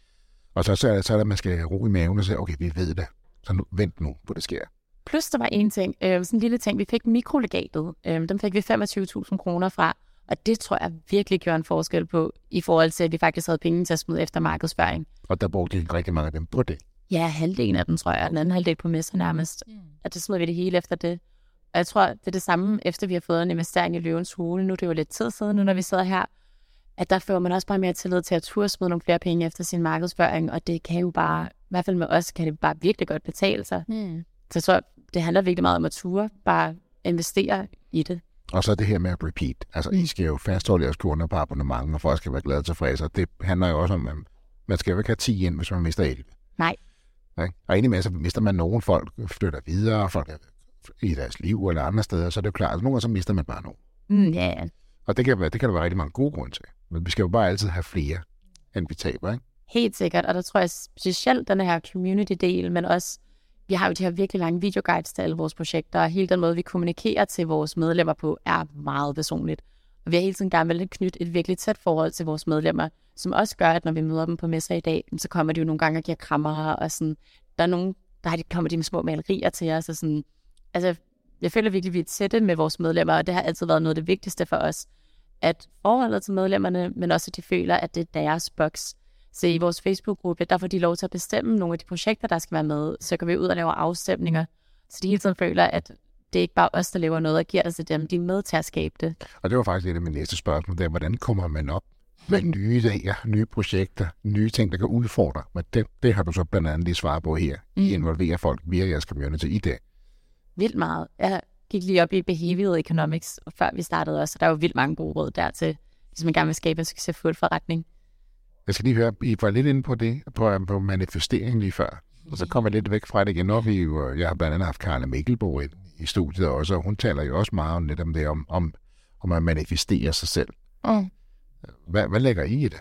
Og så, så, er det, så er det, at man skal ro i maven og sige, okay, vi ved det. Så nu, vent nu på, det sker. Plus der var en ting, øh, sådan en lille ting, vi fik mikrolegatet. Øh, dem fik vi 25.000 kroner fra, og det tror jeg virkelig gjorde en forskel på, i forhold til, at vi faktisk havde penge til at smide efter markedsføring. Og der brugte de rigtig mange af dem på det. Ja, halvdelen af dem, tror jeg. Den anden halvdel på messer nærmest. Mm. At det smed vi det hele efter det. Og jeg tror, det er det samme, efter vi har fået en investering i løvens hule. Nu er det jo lidt tid siden, nu når vi sidder her. At der får man også bare mere tillid til at turde smide nogle flere penge efter sin markedsføring. Og det kan jo bare, i hvert fald med os, kan det bare virkelig godt betale sig. Mm. Så jeg tror, det handler virkelig meget om at ture. Bare investere i det. Og så det her med at repeat. Altså, I skal jo fastholde jeres kunder på abonnement, og folk skal være glade og tilfredse. Det handler jo også om, at man skal jo ikke have 10 ind, hvis man mister 11. Nej. Ja? Og indimellem så mister man nogen, folk flytter videre, folk er i deres liv eller andre steder, så er det jo klart, at nogle gange så mister man bare nogen. Mm, ja, yeah. Og det kan, være, det kan der være rigtig mange gode grunde til. Men vi skal jo bare altid have flere, end vi taber, ikke? Helt sikkert, og der tror jeg specielt den her community-del, men også, vi har jo de her virkelig lange videoguides til alle vores projekter, og hele den måde, vi kommunikerer til vores medlemmer på, er meget personligt. Og vi har hele tiden gerne vil knytte et virkelig tæt forhold til vores medlemmer, som også gør, at når vi møder dem på messer i dag, så kommer de jo nogle gange og giver krammer, og sådan, der er nogen, der har de, kommer de med små malerier til os, og sådan, altså, jeg føler virkelig, at vi er tætte med vores medlemmer, og det har altid været noget af det vigtigste for os, at forholdet til medlemmerne, men også at de føler, at det er deres boks. Så i vores Facebook-gruppe, der får de lov til at bestemme nogle af de projekter, der skal være med. Så går vi ud og laver afstemninger, så de hele tiden føler, at det er ikke bare os, der laver noget og giver det til dem. De er med til at skabe det. Og det var faktisk et af mine næste spørgsmål, der, hvordan kommer man op med nye idéer, nye projekter, nye ting, der kan udfordre. Men det, det har du så blandt andet lige svaret på her. Mm. I involverer folk via jeres community i det vildt meget. Jeg gik lige op i behavioral economics, før vi startede også, så der er jo vildt mange gode råd dertil, hvis man gerne vil skabe en succesfuld forretning. Jeg skal lige høre, I var lidt inde på det, på, på manifestering lige før. Og så kommer jeg lidt væk fra det igen. Når vi jo, jeg har blandt andet haft Karla Mikkelbo i, i studiet også, og hun taler jo også meget om, lidt om det, om, om, om at manifestere sig selv. Mm. Hvad, hvad lægger I i det?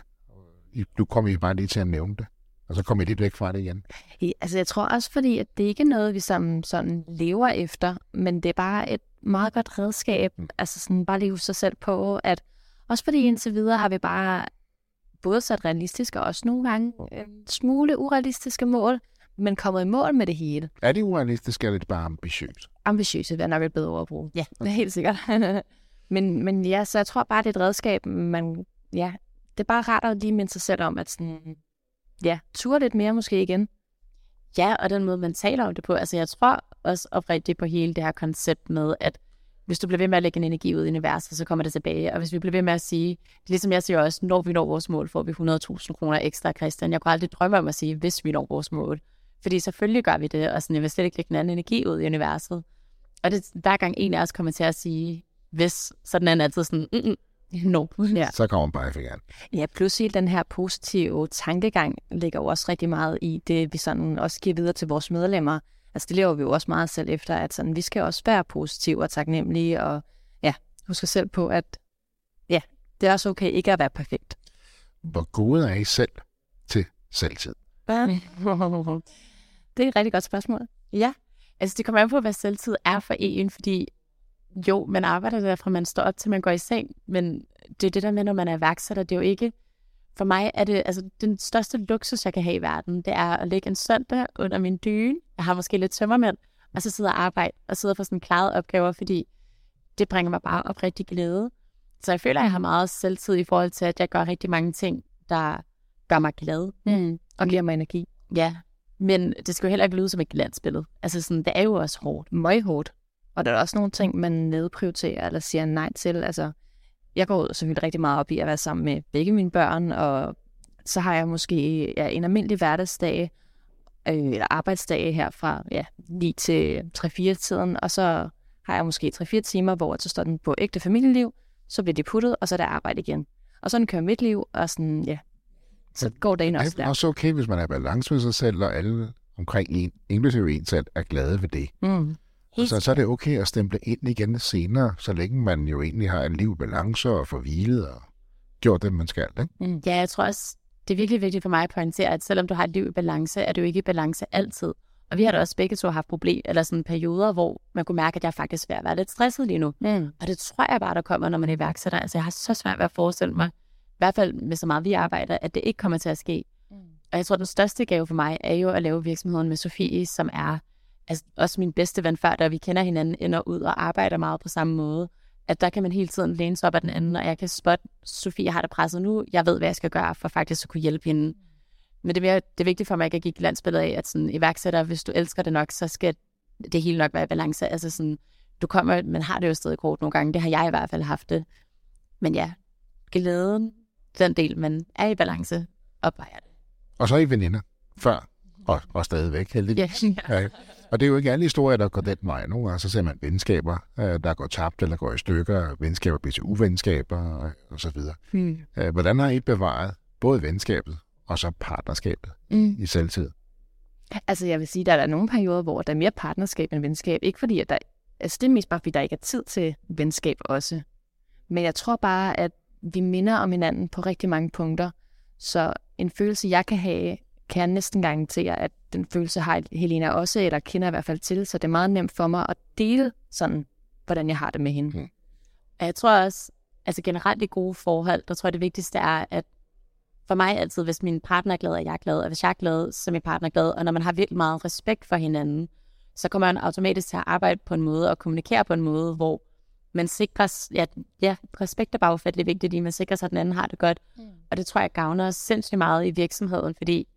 Du kommer I bare lige til at nævne det. Og så kommer I lidt væk fra det igen. Ja, altså jeg tror også, fordi at det ikke er noget, vi sammen sådan lever efter, men det er bare et meget godt redskab. Mm. Altså sådan bare leve sig selv på, at også fordi indtil videre har vi bare både sat realistiske og også nogle gange en smule urealistiske mål, men kommet i mål med det hele. Er det urealistiske, eller er det bare ambitiøse? Ambitiøse er nok et bedre ord at bruge. Ja, det er helt sikkert. men, men ja, så jeg tror bare, det er et redskab, man, ja, det er bare rart at lige minde sig selv om, at sådan, ja, ture lidt mere måske igen. Ja, og den måde, man taler om det på. Altså, jeg tror også oprigtigt på hele det her koncept med, at hvis du bliver ved med at lægge en energi ud i universet, så kommer det tilbage. Og hvis vi bliver ved med at sige, det er ligesom jeg siger også, når vi når vores mål, får vi 100.000 kroner ekstra, Christian. Jeg kunne aldrig drømme om at sige, hvis vi når vores mål. Fordi selvfølgelig gør vi det, og sådan, jeg vil slet ikke lægge en anden energi ud i universet. Og det, hver gang en af os kommer til at sige, hvis, så den anden altid sådan, mm, No. Ja. Så kommer man bare igen. Ja, plus hele den her positive tankegang ligger jo også rigtig meget i det, vi sådan også giver videre til vores medlemmer. Altså det lever vi jo også meget selv efter, at sådan, vi skal også være positive og taknemmelige, og ja, huske selv på, at ja, det er også okay ikke at være perfekt. Hvor gode er I selv til selvtid? det er et rigtig godt spørgsmål. Ja, altså det kommer an på, hvad selvtid er for en, fordi jo, man arbejder der fra man står op til man går i seng, men det er det der med, når man er værksætter, det er jo ikke, for mig er det, altså den største luksus, jeg kan have i verden, det er at lægge en søndag under min dyne, jeg har måske lidt tømmermænd, og så sidde og arbejde, og sidde og få sådan klaret opgaver, fordi det bringer mig bare op rigtig glæde. Så jeg føler, at jeg har meget selvtid i forhold til, at jeg gør rigtig mange ting, der gør mig glad. Mm. Og giver mig energi. Ja, men det skal jo heller ikke lyde som et glansbillede. Altså sådan, det er jo også hårdt. Meget hårdt. Og der er også nogle ting, man nedprioriterer eller siger nej til. Altså, jeg går selvfølgelig rigtig meget op i at være sammen med begge mine børn, og så har jeg måske ja, en almindelig hverdagsdag, øh, eller arbejdsdag her fra ja, 9 til 3-4 tiden, og så har jeg måske 3-4 timer, hvor så står den på ægte familieliv, så bliver det puttet, og så er der arbejde igen. Og sådan kører mit liv, og sådan, ja, så går dagen også der. Det er også okay, hvis man er balance med sig selv, og alle omkring en, inklusive en selv, er glade ved det. Mm. Så, så er det okay at stemple ind igen senere, så længe man jo egentlig har en liv balance og får hvilet og gjort det, man skal. Ikke? Mm, ja, jeg tror også, det er virkelig vigtigt for mig at pointere, at selvom du har et liv i balance, er du ikke i balance altid. Og vi har da også begge to haft problem, eller sådan perioder, hvor man kunne mærke, at jeg faktisk er ved at være lidt stresset lige nu. Mm. Og det tror jeg bare, der kommer, når man er iværksætter. Altså jeg har så svært ved at forestille mig, i hvert fald med så meget vi arbejder, at det ikke kommer til at ske. Mm. Og jeg tror, den største gave for mig er jo at lave virksomheden med Sofie, som er altså, også min bedste ven før, da vi kender hinanden ind og ud og arbejder meget på samme måde. At der kan man hele tiden læne sig op af den anden, og jeg kan spotte, Sofie har det presset nu, jeg ved, hvad jeg skal gøre for faktisk at kunne hjælpe hende. Men det er, mere, det er vigtigt for mig at at gik landsbilledet af, at sådan, iværksætter, hvis du elsker det nok, så skal det hele nok være i balance. Altså sådan, du kommer, man har det jo stadig kort nogle gange, det har jeg i hvert fald haft det. Men ja, glæden, den del, man er i balance, opvejer det. Og så er I veninder før, og, og stadigvæk heldigvis. Ja, ja. Og det er jo ikke alle historier, der går den vej. Nogle gange så ser man venskaber, øh, der går tabt eller går i stykker, venskaber bliver til uvenskaber og så videre. Hmm. Øh, hvordan har I bevaret både venskabet og så partnerskabet mm. i selvtid? Altså jeg vil sige, der er der nogle perioder, hvor der er mere partnerskab end venskab. Ikke fordi, at der, altså det er mest bare, fordi der ikke er tid til venskab også. Men jeg tror bare, at vi minder om hinanden på rigtig mange punkter. Så en følelse, jeg kan have, kan jeg næsten garantere, at den følelse har Helena også, eller kender i hvert fald til. Så det er meget nemt for mig at dele sådan, hvordan jeg har det med hende. Mm. Jeg tror også, altså generelt i gode forhold, der tror jeg det vigtigste er, at for mig altid, hvis min partner er glad, er jeg glad, og hvis jeg er glad, så er min partner glad. Og når man har virkelig meget respekt for hinanden, så kommer man automatisk til at arbejde på en måde og kommunikere på en måde, hvor man sikrer, ja, ja respekt er bare ufattelig vigtigt, at man sikrer sig, at den anden har det godt. Mm. Og det tror jeg gavner os sindssygt meget i virksomheden, fordi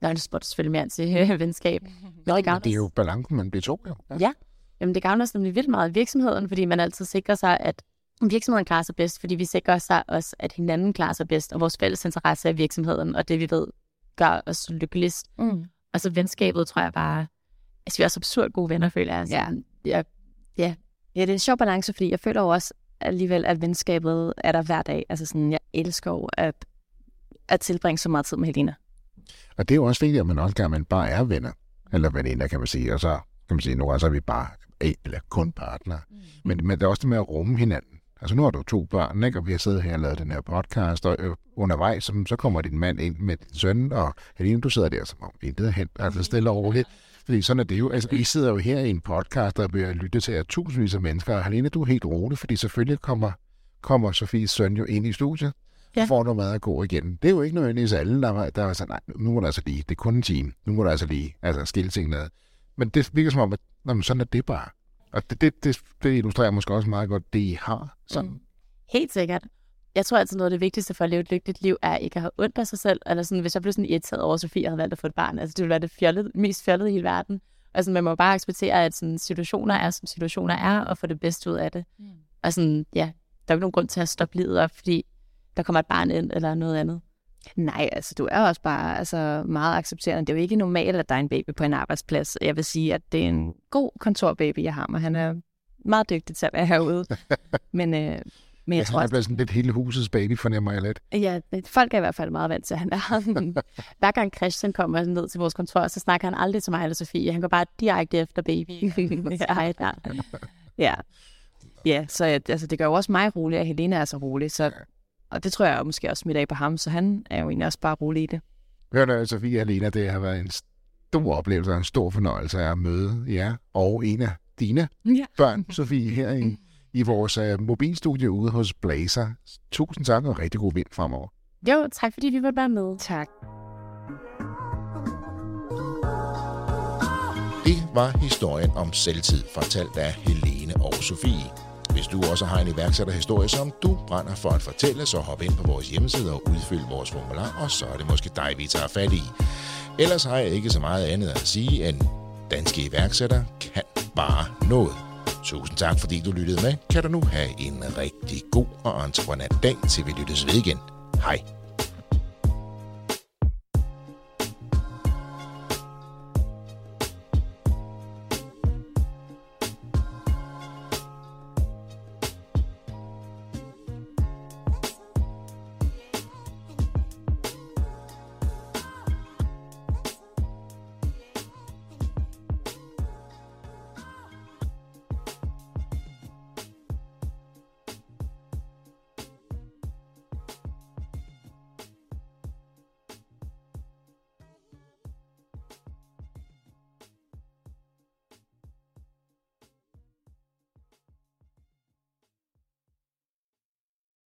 Nå, det spurgte selvfølgelig mere til venskab. Nå, det er jo balancen, man bliver to, jo. Ja. ja. Jamen, det gavner os nemlig vildt meget i virksomheden, fordi man altid sikrer sig, at virksomheden klarer sig bedst, fordi vi sikrer sig også, at hinanden klarer sig bedst, og vores fælles interesse er virksomheden, og det vi ved gør os lykkeligst. Mm. Og så venskabet, tror jeg bare, altså vi er også absurd gode venner, føler jeg. Altså, ja. Ja, ja. ja, det er en sjov balance, fordi jeg føler jo også alligevel, at venskabet er der hver dag. Altså sådan, jeg elsker jo at, at tilbringe så meget tid med Helena. Og det er jo også vigtigt, at man også gerne man bare er venner, eller veninder, kan man sige, og så kan man sige, nu er så er vi bare eller kun partner. Mm. Men, men det er også det med at rumme hinanden. Altså nu har du to børn, ikke? og vi har siddet her og lavet den her podcast, og øh, undervejs, så, så kommer din mand ind med din søn, og Helene, du sidder der som om intet er hen, altså stille og roligt. Fordi sådan er det jo. Altså, I sidder jo her i en podcast, der bliver lyttet til af tusindvis af mennesker, og Helene, du er helt rolig, fordi selvfølgelig kommer, kommer Sofies søn jo ind i studiet, ja. får noget mad at gå igen. Det er jo ikke nødvendigvis alle, der var, der var sådan, nej, nu må der altså lige, det er kun en time, nu må der altså lige, altså skille ting ned. Men det virker som om, at jamen, sådan er det bare. Og det, det, det, det illustrerer måske også meget godt det, I har. Sådan. Mm. Helt sikkert. Jeg tror altid, noget af det vigtigste for at leve et lykkeligt liv, er ikke at have ondt af sig selv. Eller sådan, hvis jeg blev sådan irriteret over, at Sofie havde valgt at få et barn, altså det ville være det fjollede, mest fjollede i hele verden. Altså man må bare acceptere, at sådan, situationer er, som situationer er, og få det bedste ud af det. Mm. Og sådan, ja, der er jo ikke nogen grund til at stoppe livet op, fordi der kommer et barn ind, eller noget andet. Nej, altså du er også bare altså, meget accepterende. Det er jo ikke normalt, at der er en baby på en arbejdsplads. Jeg vil sige, at det er en god kontorbaby, jeg har med. Han er meget dygtig til at være herude. Men, øh, men jeg ja, tror, han er blevet sådan lidt hele husets baby, fornemmer jeg lidt. Ja, folk er i hvert fald meget vant til, at han er. Hver gang Christian kommer ned til vores kontor, så snakker han aldrig til mig eller Sofie. Han går bare direkte efter baby. ja, ja. ja. Ja, så altså, det gør jo også mig rolig, at Helena er så rolig. Så og det tror jeg måske også smitter af på ham, så han er jo egentlig også bare rolig i det. Hør da, Sofie Alena, det har været en stor oplevelse og en stor fornøjelse at møde jer og en af dine ja. børn, Sofie, her i, i vores uh, mobilstudie ude hos Blazer. Tusind tak og rigtig god vind fremover. Jo, tak fordi vi var være med. Tak. Det var historien om selvtid, fortalt af Helene og Sofie. Hvis du også har en iværksætterhistorie, som du brænder for at fortælle, så hop ind på vores hjemmeside og udfyld vores formular, og så er det måske dig, vi tager fat i. Ellers har jeg ikke så meget andet at sige, end danske iværksættere kan bare noget. Tusind tak, fordi du lyttede med. Kan du nu have en rigtig god og entreprenant dag, til vi lyttes ved igen. Hej.